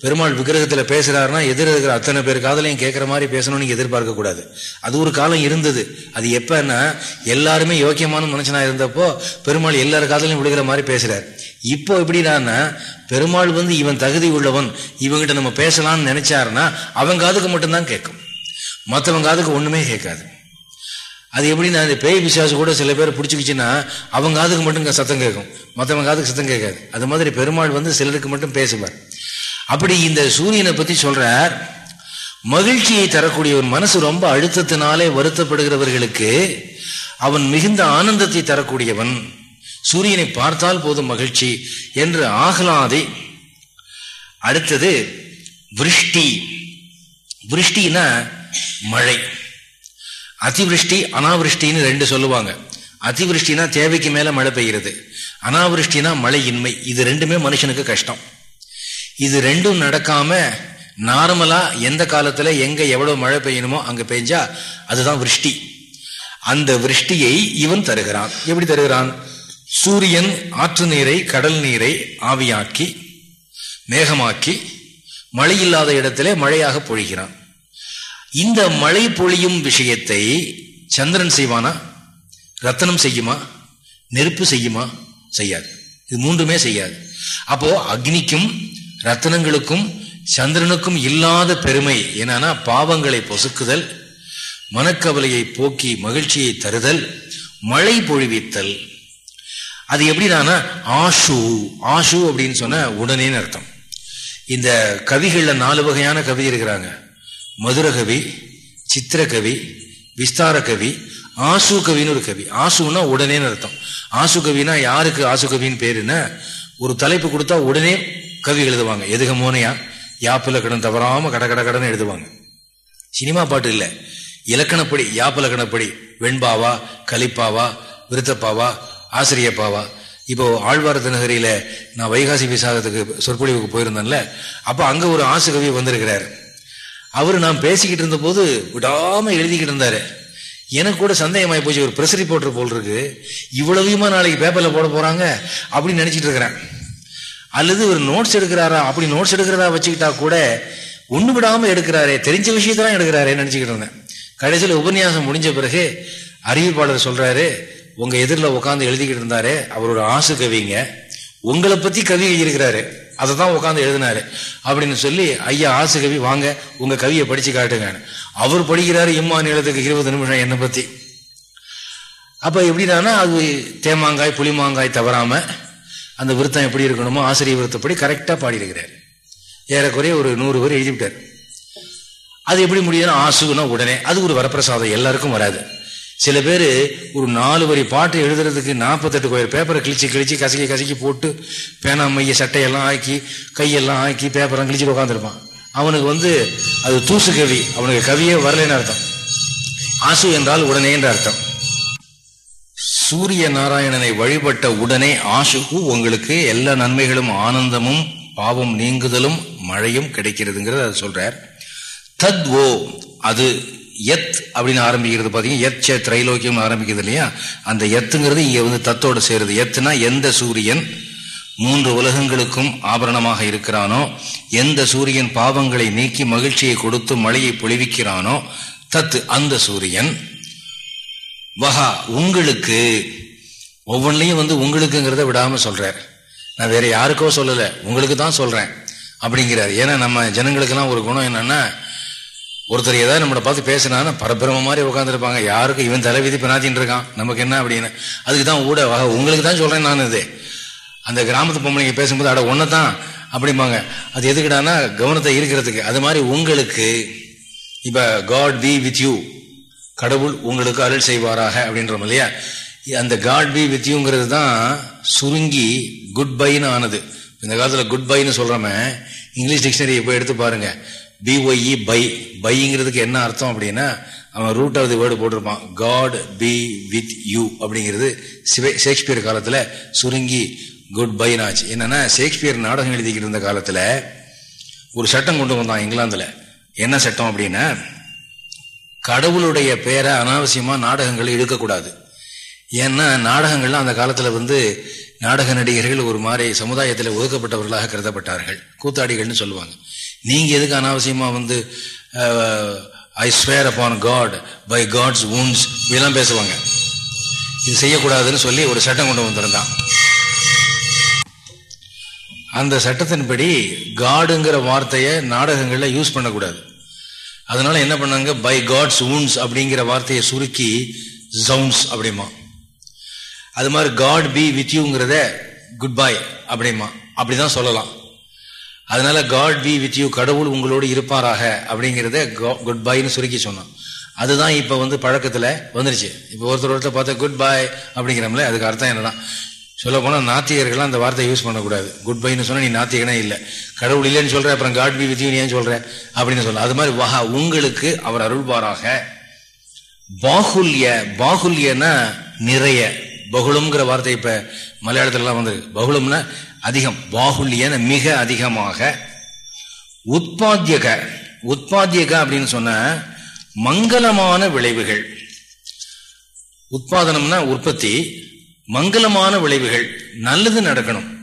S1: பெருமாள் விக்கிரகத்தில் பேசுகிறாருன்னா எதிர இருக்கிற அத்தனை பேர் காதலையும் கேட்குற மாதிரி பேசணும்னு நீங்கள் எதிர்பார்க்கக்கூடாது அது ஒரு காலம் இருந்தது. அது எப்பன்னா எல்லாருமே யோக்கியமான மனுஷனாக இருந்தப்போ பெருமாள் எல்லார் காதலையும் விழுகிற மாதிரி பேசுகிறார் இப்போ எப்படின்னா பெருமாள் வந்து இவன் தகுதி உள்ளவன் இவங்கிட்ட நம்ம பேசலாம்னு நினைச்சாருன்னா அவங்க காதுக்கு மட்டும்தான் கேட்கும். மற்றவங்க காதுக்கு ஒன்றுமே கேட்காது. அது எப்படின்னா அந்த பேய் பிசாசு கூட சில பேர் பிடிச்சிக்கிச்சுன்னா அவங்க காதுக்கு மட்டும் சத்தம் கேட்கும். மற்றவங்க காதுக்கு சத்தம் கேட்காது. அது மாதிரி பெருமாள் வந்து சிலருக்கு மட்டும் பேசுவார். அப்படி இந்த சூரியனை பற்றி சொல்கிறார் மகிழ்ச்சியை தரக்கூடிய ஒரு மனசு ரொம்ப அழுத்தத்தினாலே வருத்தப்படுகிறவர்களுக்கு அவன் மிகுந்த ஆனந்தத்தை தரக்கூடியவன். சூரியனை பார்த்தால் போதும் மகிழ்ச்சி என்று ஆகலாதை. அடுத்தது விருஷ்டி. விருஷ்டின்னா மழை. அதிவிருஷ்டி அனாவிருஷ்டின்னு ரெண்டு சொல்லுவாங்க. அதிவிருஷ்டினா தேவைக்கு மேல மழை பெய்கிறது அனாவிருஷ்டினா மழையின்மை. இது ரெண்டுமே மனுஷனுக்கு கஷ்டம். இது ரெண்டும் நடக்காம நார்மலா எந்த காலத்துல எங்க எவ்வளவு மழை பெய்யணுமோ அங்க பெஞ்சா அதுதான் விருஷ்டி. அந்த விருஷ்டியை இவன் தருகிறான். எப்படி தருகிறான்? சூரியன் ஆற்று நீரை கடல் நீரை ஆவியாக்கி மேகமாக்கி மழை இல்லாத இடத்திலே மழையாக பொழிகிறான். இந்த மழை பொழியும் விஷயத்தை சந்திரன் செய்வானா? ரத்தனம் செய்யுமா? நெருப்பு செய்யுமா? செய்யாது. இது மூன்றுமே செய்யாது. அப்போ அக்னிக்கும் ரத்தனங்களுக்கும் சந்திரனுக்கும் இல்லாத பெருமை என்னன்னா பாவங்களை பொசுக்குதல் மனக்கவலையை போக்கி மகிழ்ச்சியை தருதல் மழை பொழிவித்தல். அது எப்படின்னா ஆஷு ஆஷு அப்படின்னு சொன்ன உடனேன்னு அர்த்தம். இந்த கவிகளில் நாலு வகையான கவி இருக்கிறாங்க. மதுரகவி சித்திரகவி விஸ்தார கவி ஆசு கவின்னு ஒரு கவி. ஆசுன்னா உடனேன்னு அர்த்தம். ஆசு கவினா யாருக்கு ஆசு கவின்னு பேருன்னா ஒரு தலைப்பு கொடுத்தா உடனே கவி எழுதுவாங்க. எதுக மோனையா? யாப்பில கடன் தவறாம கட கட கடன் எழுதுவாங்க. சினிமா பாட்டு இல்லை. இலக்கணப்படி யாப்பிலக்கணப்படி வெண்பாவா கலிப்பாவா விருத்தப்பாவா ஆசிரியப்பாவா. இப்போ ஆழ்வாரத்து நகரில நான் வைகாசி விசாகத்துக்கு சொற்பொழிவுக்கு போயிருந்தேன்ல அப்போ அங்க ஒரு ஆசு கவி வந்திருக்கிறாரு. அவர் நான் பேசிக்கிட்டு இருந்த போது விடாம எழுதிக்கிட்டு இருந்தாரு. எனக்கு கூட சந்தேகமாயி போச்சு ஒரு ப்ரெஸ் ரிப்போர்ட்டர் போல் இருக்கு. இவ்வளவுமா நாளைக்கு பேப்பரில் போட போறாங்க அப்படின்னு நினைச்சிட்டு இருக்கிறேன். அல்லது ஒரு நோட்ஸ் எடுக்கிறாரா? அப்படி நோட்ஸ் எடுக்கிறதா வச்சுக்கிட்டா கூட ஒன்று விடாம எடுக்கிறாரே தெரிஞ்ச விஷயத்தான் எடுக்கிறாரே நினச்சிக்கிட்டு இருந்தேன். கடைசியில் உபன்யாசம் முடிஞ்ச பிறகு அறிவிப்பாளர் சொல்றாரு உங்க எதிரில் உட்காந்து எழுதிக்கிட்டு இருந்தாரு அவரோட ஆசு கவிங்க உங்களை பத்தி கவி எழுதியிருக்கிறாரு. அதை தான் உட்காந்து எழுதினாரு. அப்படின்னு சொல்லி ஐயா ஆசு கவி வாங்க உங்க கவியை படிச்சு காட்டுங்க அவர் படிக்கிறாரு இம்மா நிலத்துக்கு இருபது நிமிஷம் என்னை பத்தி. அப்ப எப்படின்னா அது தேமாங்காய் புளிமாங்காய் தவறாம அந்த விருத்தம் எப்படி இருக்கணுமோ ஆசிரியர் விருத்தப்படி கரெக்டா பாடியிருக்கிறார். ஏறக்குறைய ஒரு நூறு பேர் எழுதிவிட்டார். அது எப்படி முடியுதுன்னா ஆசுனா உடனே அது ஒரு வரப்பிரசாதம் எல்லாருக்கும் வராது. சில பேர் ஒரு நாலு வரி பாட்டு எழுதுறதுக்கு நாற்பத்தெட்டு கோயில் பேப்பரை கிழிச்சு கிழிச்சு கசக்கி கசக்கி போட்டு பேனா மைய சட்டையெல்லாம் ஆக்கி கையெல்லாம் ஆக்கி பேப்பரெல்லாம் கிழிச்சிட்டு உட்காந்துருப்பான் அவனுக்கு வந்து அது தூசு கவி. அவனுக்கு கவியே வரலன்னு அர்த்தம். ஆசு என்றால் உடனே என்ற அர்த்தம். சூரிய நாராயணனை வழிபட்ட உடனே ஆசுக்கு உங்களுக்கு எல்லா நன்மைகளும் ஆனந்தமும் பாவம் நீங்குதலும் மழையும் கிடைக்கிறதுங்கிறத அது சொல்றார். தத்வோ அது எத் அப்படின்னு ஆரம்பிக்கிறது பார்த்தீங்கன்னா எத் சே திரைலோக்கியம் ஆரம்பிக்கிறது இல்லையா? அந்த எத்துங்கிறது இங்கே வந்து தத்தோடு சேருது. எத்துனா எந்த சூரியன் மூன்று உலகங்களுக்கும் ஆபரணமாக இருக்கிறானோ எந்த சூரியன் பாவங்களை நீக்கி மகிழ்ச்சியை கொடுத்து மழையை பொழிவிக்கிறானோ தத்து அந்த சூரியன். வகா உங்களுக்கு ஒவ்வொன்றிலையும் வந்து உங்களுக்குங்கிறத விடாமல் சொல்கிறார் நான் வேற யாருக்கோ சொல்லலை உங்களுக்கு தான் சொல்கிறேன் அப்படிங்கிறார். ஏன்னா நம்ம ஜனங்களுக்கெல்லாம் ஒரு குணம் என்னென்னா ஒருத்தர் ஏதாவது நம்மளை பார்த்து பேசினான்னு பரபிரம மாதிரி உட்காந்துருப்பாங்க யாருக்கும் இவன் தலைவிதி பினாத்தின்னு இருக்கான். நமக்கு என்ன அப்படின்னு. அதுக்கு தான் ஊட உங்களுக்கு தான் சொல்கிறேன் நான் இது. அந்த கிராமத்து பொம்பளைங்க பேசும்போது அட ஒன்று தான் அப்படிம்பாங்க. அது எதுக்குடானா கவனத்தை இருக்கிறதுக்கு அது மாதிரி உங்களுக்கு இப்போ காட் பி வித் யூ கடவுள் உங்களுக்கு அருள் செய்வாராக அப்படின்றோம் இல்லையா? அந்த காட் பி வித் யூங்கிறது தான் சுருங்கி குட் பைன்னு ஆனது. இந்த காலத்தில் குட் பைன்னு சொல்கிறோமே இங்கிலீஷ் டிக்ஷனரி இப்போ எடுத்து பாருங்கள் பிஒய்இ பை. பைங்கிறதுக்கு என்ன அர்த்தம் அப்படின்னா அவன் ரூட் ஆஃப் தி வேர்டு போட்டிருப்பான். காட் பி வித் யூ அப்படிங்கிறது ஷேக்ஸ்பியர் காலத்தில் சுருங்கி குட் பைன் ஆச்சு. என்னன்னா ஷேக்ஸ்பியர் நாடகம் எழுதிக்கிட்டு இருந்த காலத்தில் ஒரு சட்டம் கொண்டு வந்தான் இங்கிலாந்தில். என்ன சட்டம் அப்படின்னா கடவுளுடைய பேரை அனாவசியமாக நாடகங்கள் இழுக்கக்கூடாது. ஏன்னா நாடகங்கள்லாம் அந்த காலத்தில் வந்து நாடக நடிகர்கள் ஒரு மாதிரி சமுதாயத்தில் ஒதுக்கப்பட்டவர்களாக கருதப்பட்டார்கள். கூத்தாடிகள்னு சொல்லுவாங்க. நீங்கள் எதுக்கு அனாவசியமாக வந்து I swear upon God by God's wounds இதெல்லாம் பேசுவாங்க. இது செய்யக்கூடாதுன்னு சொல்லி ஒரு சட்டம் கொண்டு வந்திருந்தான். அந்த சட்டத்தின்படி காடுங்கிற வார்த்தையை நாடகங்களில் யூஸ் பண்ணக்கூடாது. அதனால என்ன பண்ணாங்க? பை காட்ஸ் ஊன்ஸ் அப்படிங்கிற வார்த்தையை சுருக்கி ஜவுன்ஸ் அப்படிமா. அது மாதிரி காட் பி வித் யூங்கிறத குட் பை அப்படிமா. அப்படிதான் சொல்லலாம். அதனால காட் பி வித் யூ கடவுள் உங்களோடு இருப்பாராக அப்படிங்கிறத குட் பைன்னு சுருக்கி சொன்னோம். அதுதான் இப்போ வந்து பழக்கத்தில் வந்துருச்சு. இப்போ ஒருத்தர் ஒருத்தர் பார்த்தா குட் பாய் அப்படிங்கிறோம்ல அதுக்கு அர்த்தம் என்னன்னா சொல்ல போனால் நாத்திகர்கள்லாம் அந்த வார்த்தை யூஸ் பண்ணக்கூடாது. குட் பைன்னு சொன்னால் நீ நாத்திகனே இல்லை. கடவுள் இல்லைன்னு சொல்கிற அப்புறம் காட் பி வித் யூ ஏன் சொல்கிற அப்படின்னு சொல்ல அது மாதிரி வஹா உங்களுக்கு அவர் அருள்பாராக பாகுல்ய பாகுல்யன்னா நிறைய. பகுளம்ங்கிற வார்த்தை இப்போ மலையாளத்துலலாம் வந்துருக்கு. பகுளம்னா அதிகம் பாகுல்யன மிக அதிகமாக. உற்பாத்தியக உற்பாத்தியக அப்படின்னு சொன்ன மங்களமான விளைவுகள். உற்பாதனம்னா உற்பத்தி மங்களமான விளைவுகள் நல்லது நடக்கணும்.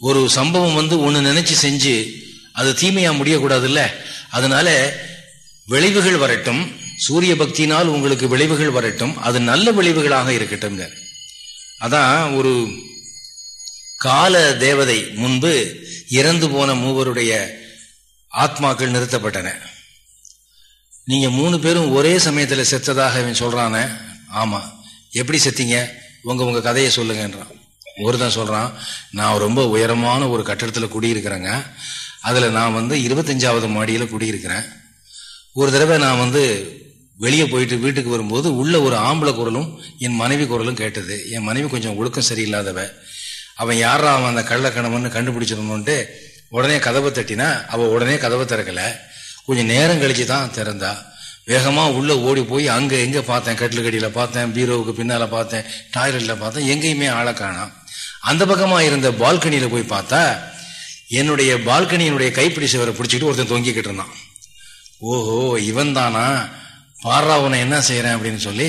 S1: ஒரு சம்பவம் வந்து ஒன்று நினைச்சு செஞ்சு அது தீமையா முடியக்கூடாதுல்ல? அதனால விளைவுகள் வரட்டும் சூரிய பக்தியினால் உங்களுக்கு விளைவுகள் வரட்டும் அது நல்ல விளைவுகளாக இருக்கட்டும் அதான் ஒரு கால தேவதை முன்பு இறந்து போன மூவருடைய ஆத்மாக்கள் நிறுத்தப்பட்டன. நீங்க மூணு பேரும் ஒரே சமயத்தில் செத்ததாக இவன் சொல்றான? ஆமா. எப்படி செத்தீங்க? உங்க உங்க கதையை சொல்லுங்கன்றான். ஒருத்தன் சொல்றான் நான் ரொம்ப உயரமான ஒரு கட்டடத்தில் குடியிருக்கிறேங்க. அதுல நான் வந்து இருபத்தஞ்சாவது மாடியில குடியிருக்கிறேன். ஒரு தடவை நான் வந்து வெளியே போயிட்டு வீட்டுக்கு வரும்போது உள்ள ஒரு ஆம்பளை குரலும் என் மனைவி குரலும் கேட்டது. என் மனைவி கொஞ்சம் ஒழுக்கம் சரியில்லாதவ. அவன் யாரா அவன் அந்த கள்ளக்கணவன் கண்டுபிடிச்சிருந்தோன்ட்டு உடனே கதவை தட்டினா அவள் உடனே கதவை திறக்கல. கொஞ்சம் நேரம் கழிச்சு தான் திறந்தா. வேகமாக உள்ளே ஓடி போய் அங்கே எங்கே பார்த்தேன்? கட்டிலுக்கடியில் பார்த்தேன் பீரோவுக்கு பின்னால் பார்த்தேன் டாய்லெட்டில் பார்த்தேன் எங்கேயுமே ஆளை காணாம். அந்த பக்கமாக இருந்த பால்கனியில் போய் பார்த்தா என்னுடைய பால்கனியினுடைய கைப்பிடி சிவரை பிடிச்சிக்கிட்டு ஒருத்தன் தொங்கிக்கிட்டு இருந்தான். ஓஹோ இவன் தானா? பாரா உன என்ன செய்கிறேன் அப்படின்னு சொல்லி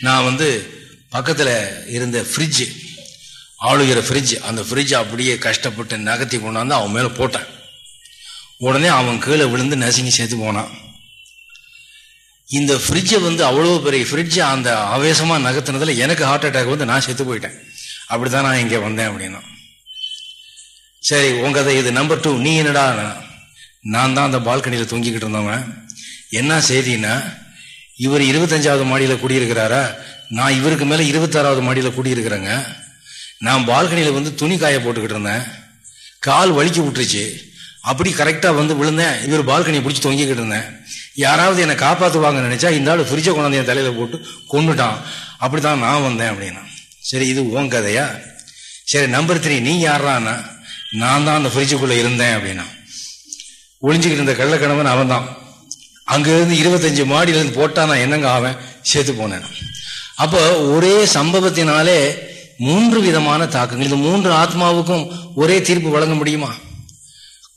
S1: நான் வந்து பக்கத்தில் இருந்த ஃப்ரிட்ஜு ஆளுகிற ஃப்ரிட்ஜ் அந்த ஃப்ரிட்ஜ் அப்படியே கஷ்டப்பட்டு நகர்த்தி கொண்டாந்து அவன் மேலே போட்டேன். உடனே அவன் கீழே விழுந்து நசுங்கி சேர்த்து போனான். இந்த ஃப்ரிட்ஜை வந்து அவ்வளோ பெரிய ஃப்ரிட்ஜை அந்த ஆவேசமாக நகர்த்தினதில் எனக்கு ஹார்ட் அட்டாக் வந்து நான் செத்து போயிட்டேன். அப்படித்தான் நான் இங்கே வந்தேன் அப்படின்னா. சரி உங்க கதை இது. நம்பர் டூ நீ என்னடா? நான் தான் அந்த பால்கனியில் தொங்கிக்கிட்டு இருந்தவன். என்ன செய்தின்னா இவர் இருபத்தஞ்சாவது மாடியில் குடியிருக்கிறாரா? நான் இவருக்கு மேலே இருபத்தாறாவது மாடியில் குடியிருக்கிறேங்க. நான் பால்கனியில் வந்து துணி காய போட்டுக்கிட்டு இருந்தேன். கால் வலிக்கு விட்டுருச்சு. அப்படி கரெக்டாக வந்து விழுந்தேன். இவர் பால்கனியை பிடிச்சி தொங்கிக்கிட்டு இருந்தேன். யாராவது என்னை காப்பாற்றுவாங்கன்னு நினச்சா இந்த ஆள் ஃப்ரிட்ஜை கொண்டாந்து என் தலையில் போட்டு கொண்டுட்டான் அப்படிதான் நான் வந்தேன் அப்படின்னா. சரி இது உன் கதையா? சரி நம்பர் த்ரீ நீ யாரான்னா நான் தான் அந்த ஃப்ரிட்ஜுக்குள்ளே இருந்தேன் அப்படின்னா. ஒளிஞ்சுக்கிட்டு இருந்த கள்ளக்கணவன் அவன் தான் அங்கேருந்து இருபத்தஞ்சு மாடியிலேருந்து போட்டால் நான் என்னங்க ஆவேன் சேர்த்து போனேன். அப்போ ஒரே சம்பவத்தினாலே மூன்று விதமான தாக்கங்கள். இந்த மூன்று ஆத்மாவுக்கும் ஒரே தீர்ப்பு வழங்க முடியுமா?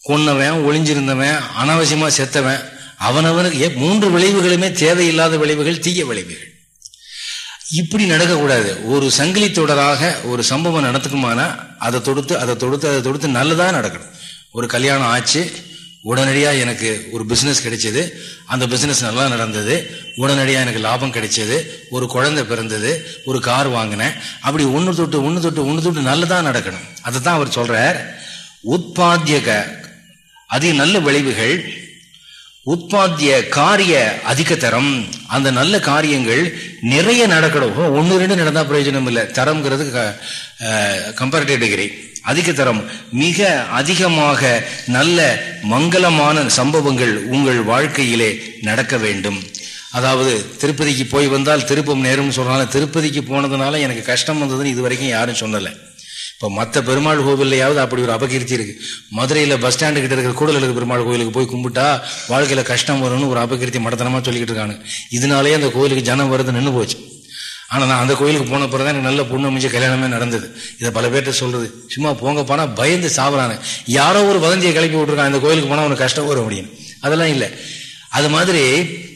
S1: கொன்னவன் ஒளிஞ்சிருந்தவன் அனாவசியமா செத்தவன் அவனவனுக்கு மூன்று விளைவுகளுமே தேவையில்லாத விளைவுகள் தீய விளைவுகள். இப்படி நடக்கக்கூடாது. ஒரு சங்கிலி தொடராக ஒரு சம்பவம் நடத்துக்குமானா அதை தொடுத்து அதை தொடுத்து அதை தொடுத்து நல்லதாக நடக்கணும். ஒரு கல்யாணம் ஆச்சு உடனடியாக எனக்கு ஒரு பிஸ்னஸ் கிடைச்சது. அந்த பிஸ்னஸ் நல்லா நடந்தது. உடனடியாக எனக்கு லாபம் கிடைச்சது. ஒரு குழந்தை பிறந்தது. ஒரு கார் வாங்கினேன். அப்படி ஒன்று தொட்டு ஒன்று தொட்டு ஒன்று தொட்டு நல்லதாக நடக்கணும். அதை தான் அவர் சொல்கிறார் உற்பாத்தியக அதிக நல்ல விளைவுகள் உற்பத்திய காரிய அதிக தரம் அந்த நல்ல காரியங்கள் நிறைய நடக்கணும். ஒன்று ரெண்டு நடந்தால் பிரயோஜனம் இல்லை. தரம்ங்கிறது கம்பேரிட்டிவ் டிகிரி அதிக தரம் மிக அதிகமாக நல்ல மங்களமான சம்பவங்கள் உங்கள் வாழ்க்கையிலே நடக்க வேண்டும். அதாவது திருப்பதிக்கு போய் வந்தால் திருப்பம் நேரம்னு சொன்னாலும் திருப்பதிக்கு போனதுனால எனக்கு கஷ்டம் வந்ததுன்னு இது வரைக்கும் யாரும் சொல்லலை. இப்போ மற்ற பெருமாள் கோவில்லையாவது அப்படி ஒரு அபகீர்த்தி இருக்குது மதுரையில் பஸ் ஸ்டாண்டு கிட்ட இருக்கிற கூடலுக்கு பெருமாள் கோவிலுக்கு போய் கும்பிட்டா வாழ்க்கையில் கஷ்டம் வரும்னு ஒரு அபகீர்த்தி மடத்தனமாக சொல்லிக்கிட்டு இருக்காங்க. இதனாலேயே அந்த கோவிலுக்கு ஜனம் வருது நின்று போச்சு. ஆனால் நான் அந்த கோயிலுக்கு போன பிறகு எனக்கு நல்ல பொண்ணு அமைஞ்ச கல்யாணமே நடந்தது. இதை பல பேர்கிட்ட சொல்றது. சும்மா போங்க போனால் பயந்து சாப்பிட்றாங்க யாரோ ஒரு வதந்தியை கிளப்பி விட்டுருக்கான். அந்த கோயிலுக்கு போனால் அவனுக்கு கஷ்டம் வரும் அப்படின்னு. அதெல்லாம் இல்லை. அது மாதிரி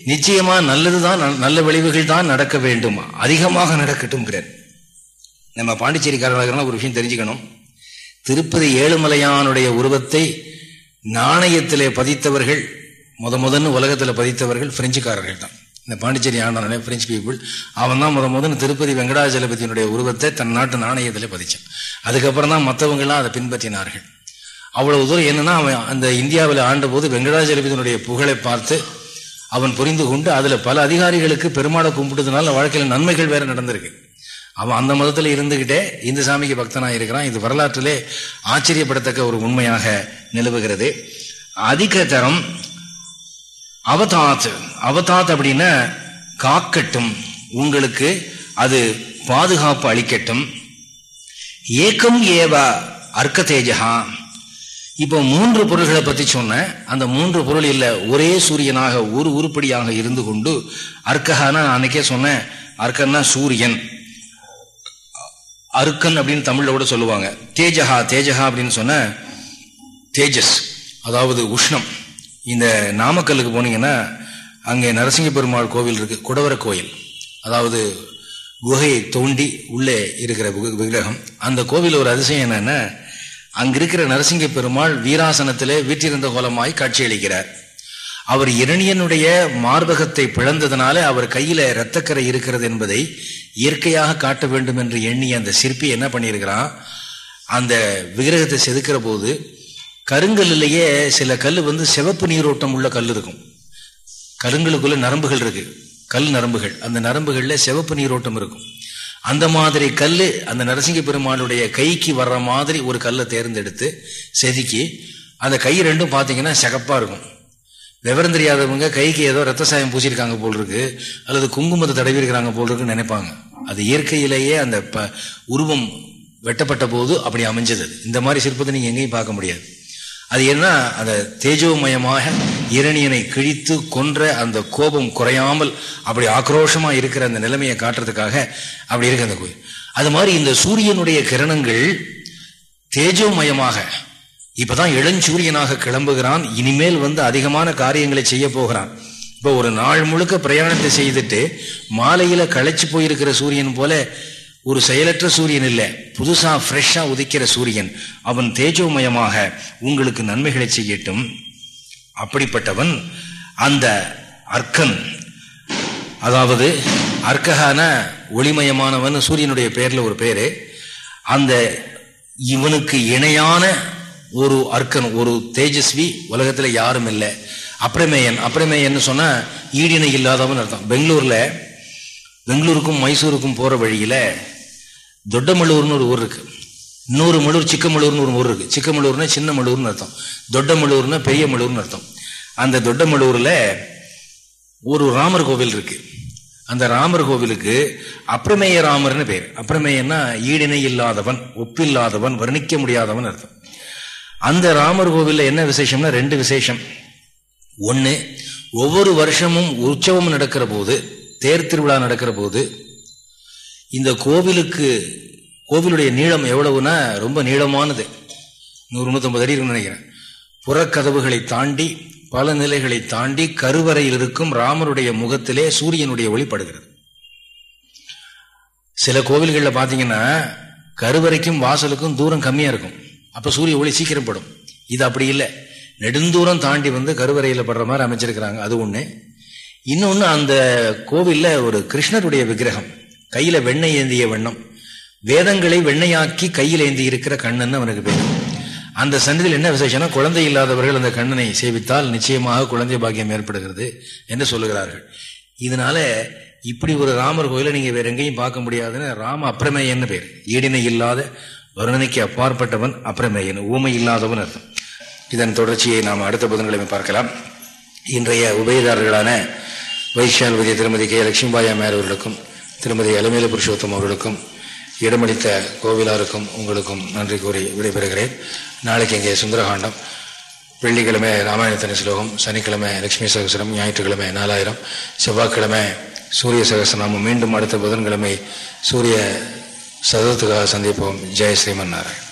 S1: நிச்சயமா நல்லதுதான் நல்ல விளைவுகள் தான் நடக்க வேண்டும். அதிகமாக நடக்கட்டும் நம்ம பாண்டிச்சேரிக்காரர்களாக ஒரு விஷயம் தெரிஞ்சுக்கணும். திருப்பதி ஏழுமலையானுடைய உருவத்தை நாணயத்திலே பதித்தவர்கள் முத முதன்னு உலகத்தில் பதித்தவர்கள் பிரெஞ்சுக்காரர்கள் தான் இந்த பாண்டிச்சேரி ஆண்டான பிரெஞ்சு பீப்புள் அவன் தான் முத முதன் திருப்பதி வெங்கடாஜலபதியினுடைய உருவத்தை தன் நாட்டு நாணயத்தில் பதிச்சான். அதுக்கப்புறம் தான் மற்றவங்கள்லாம் அதை பின்பற்றினார்கள். அவ்வளவு தூரம் என்னன்னா அவன் அந்த இந்தியாவில் ஆண்ட போது வெங்கடாஜலபதியினுடைய புகழை பார்த்து அவன் புரிந்து கொண்டு அதில் பல அதிகாரிகளுக்கு பெருமாளை கும்பிட்டதுனால வாழ்க்கையில் நன்மைகள் வேற நடந்திருக்கு. அவன் அந்த மதத்தில் இருந்துகிட்டே இந்த சாமிக்கு பக்தனாக இருக்கிறான். இது வரலாற்றிலே ஆச்சரியப்படத்தக்க ஒரு உண்மையாக நிலவுகிறது. அதிக தரம் அவதாத். அவதாத் அப்படின்னா காக்கட்டும். உங்களுக்கு அது பாதுகாப்பு அளிக்கட்டும். ஏக்கம் ஏவ அர்க்க தேஜகா இப்போ மூன்று பொருள்களை பற்றி சொன்னேன். அந்த மூன்று பொருள் இல்லை ஒரே சூரியனாக ஒரு உருப்படியாக இருந்து கொண்டு அர்க்கஹானா நான் அன்னைக்கே சொன்னேன். அர்க்கன்னா சூரியன். அருக்கன் அப்படின்னு தமிழில் கூட சொல்லுவாங்க. தேஜகா தேஜகா அப்படின்னு சொன்ன தேஜஸ் அதாவது உஷ்ணம். இந்த நாமக்கல்லுக்கு போனீங்கன்னா அங்கே நரசிங்க பெருமாள் கோவில் இருக்கு குடவர கோயில். அதாவது குகையை தோண்டி உள்ளே இருக்கிற விக்கிரகம். அந்த கோவில் ஒரு அதிசயம் என்னன்னா அங்கிருக்கிற நரசிங்க பெருமாள் வீராசனத்திலே வீட்டிருந்த கோலமாய் காட்சியளிக்கிறார். அவர் இரணியனுடைய மார்பகத்தை பிளந்ததுனால அவர் கையில இரத்தக்கரை இருக்கிறது என்பதை இயற்கையாக காட்ட வேண்டும் என்று எண்ணிய அந்த சிற்பி என்ன பண்ணியிருக்கிறான்? அந்த விக்கிரகத்தை செதுக்கிற போது கருங்கல்லையே சில கல் வந்து சிவப்பு நீரோட்டம் உள்ள கல் இருக்கும். கருங்கலுக்குள்ள நரம்புகள் இருக்கு. கல் நரம்புகள். அந்த நரம்புகள்ல சிவப்பு நீரோட்டம் இருக்கும். அந்த மாதிரி கல் அந்த நரசிங்க பெருமானுடைய கைக்கு வர்ற மாதிரி ஒரு கல்லை தேர்ந்தெடுத்து செதுக்கி அந்த கை ரெண்டும் பார்த்தீங்கன்னா சிகப்பா இருக்கும். விவரம் தெரியாதவங்க கைக்கு ஏதோ ரத்த சாயம் பூசியிருக்காங்க போல் இருக்கு அல்லது குங்குமத்தை தடவி இருக்கிறாங்க போல் இருக்குன்னு நினைப்பாங்க. அது இயற்கையிலேயே அந்த உருவம் வெட்டப்பட்ட போது அப்படி அமைஞ்சது. இந்த மாதிரி சிற்பத்தை நீங்க எங்கேயும் பார்க்க முடியாது. அது என்ன? அந்த தேஜோமயமாக இரணியனை கிழித்து கொன்ற அந்த கோபம் குறையாமல் அப்படி ஆக்ரோஷமாக இருக்கிற அந்த நிலைமையை காட்டுறதுக்காக அப்படி இருக்கு அந்த கோயில். அது மாதிரி இந்த சூரியனுடைய கிரணங்கள் தேஜோமயமாக இப்பதான் இளஞ்சூரியனாக கிளம்புகிறான். இனிமேல் வந்து அதிகமான காரியங்களை செய்ய போகிறான். இப்போ ஒரு நாள் முழுக்க பிரயாணத்தை செய்துட்டு மாலையில களைச்சு போயிருக்கிற சூரியன் போல ஒரு செயலற்ற சூரியன் இல்லை புதுசா ஃப்ரெஷ்ஷா உதிக்கிற சூரியன். அவன் தேஜோமயமாக உங்களுக்கு நன்மைகளை செய்யட்டும். அப்படிப்பட்டவன் அந்த அர்க்கன். அதாவது அர்க்ககான ஒளிமயமானவன் சூரியனுடைய பெயர்ல ஒரு பேரு அந்த இவனுக்கு இணையான ஒரு அர்க்கன் ஒரு தேஜஸ்வி உலகத்தில் யாரும் இல்லை. அப்ரமேயன் அப்ரமேயன் சொன்னா ஈடினை இல்லாதவன் அர்த்தம். பெங்களூர்ல பெங்களூருக்கும் மைசூருக்கும் போகிற வழியில் தொட்டமல்லூர்னு ஒரு ஊர் இருக்குது இன்னொரு மலூர் சிக்கமலூர்னு ஒரு ஊர் இருக்குது சிக்கமலூர்னா சின்ன மலூர்னு அர்த்தம். தொட்டமல்லூர்னா பெரிய மலூர்னு அர்த்தம். அந்த தொட்டமல்லூரில் ஒரு ராமர் கோவில் இருக்குது அந்த ராமர் கோவிலுக்கு அப்பிரமேய ராமர்னு பேர். அப்பிரமேயன்னா ஈடிணை இல்லாதவன் ஒப்பில்லாதவன் வர்ணிக்க முடியாதவன் அர்த்தம். அந்த ராமர் கோவிலில் என்ன விசேஷம்னா ரெண்டு விசேஷம். ஒன்று ஒவ்வொரு வருஷமும் உற்சவம் நடக்கிற போது தேர் திருவிழா நடக்கிற போது இந்த கோவிலுக்கு கோவிலுடைய நீளம் எவ்வளவுனா ரொம்ப நீளமானது. நூறு நூற்றம்பது அடி இருக்குன்னு நினைக்கிறேன். புறக்கதவுகளை தாண்டி பல நிலைகளை தாண்டி கருவறையில் இருக்கும் ராமருடைய முகத்திலே சூரியனுடைய ஒளிப்படுகிறது சில கோவில்களில் பார்த்தீங்கன்னா கருவறைக்கும் வாசலுக்கும் தூரம் கம்மியாக இருக்கும். அப்போ சூரிய ஒளி சீக்கிரம் படும். இது அப்படி இல்லை. நெடுந்தூரம் தாண்டி வந்து கருவறையில் படுற மாதிரி அமைச்சிருக்கிறாங்க. அது ஒன்று இன்னொன்று அந்த கோவிலில் ஒரு கிருஷ்ணருடைய விக்கிரகம். கையில் வெண்ணெய் ஏந்திய வண்ணம். வேதங்களை வெண்ணையாக்கி கையில் ஏந்தி இருக்கிற கண்ணன் அவனுக்கு பேர். அந்த சன்னதியில் என்ன விசேஷம்னா குழந்தை இல்லாதவர்கள் அந்த கண்ணனை சேவித்தால் நிச்சயமாக குழந்தை பாக்கியம் ஏற்படுகிறது என்று சொல்லுகிறார்கள். இதனால இப்படி ஒரு ராமர் கோயிலை நீங்கள் வேற எங்கேயும் பார்க்க முடியாதுன்னு ராம அப்பிரமேயன்னு பேர். ஈடினை இல்லாத வருணனைக்கு அப்பாற்பட்டவன் அப்பிரமேயன் ஊமை இல்லாதவன் அர்த்தம். இதன் தொடர்ச்சியை நாம் அடுத்த புதன்கிழமை பார்க்கலாம். இன்றைய உபயதாரர்களான வைஷால்பதி திருமதி கே. லட்சுமிபாய் அம்மையார் அவர்களுக்கும் திருமதி அலமேலு புருஷோத்தம் அவர்களுக்கும் இடமளித்த கோவிலாருக்கும் உங்களுக்கும் நன்றி கூறி விடைபெறுகிறேன். நாளைக்கு இங்கே சுந்தரகாண்டம். வெள்ளிக்கிழமை ராமாயணத்தனி ஸ்லோகம் சனிக்கிழமை லட்சுமி சகசரம் ஞாயிற்றுக்கிழமை நாலாயிரம் செவ்வாய்க்கிழமை சூரிய சகசநாமம் மீண்டும் அடுத்த புதன்கிழமை சூரிய சதத்துக்காக சந்திப்போம். ஜெய் ஸ்ரீமன் நாராயண்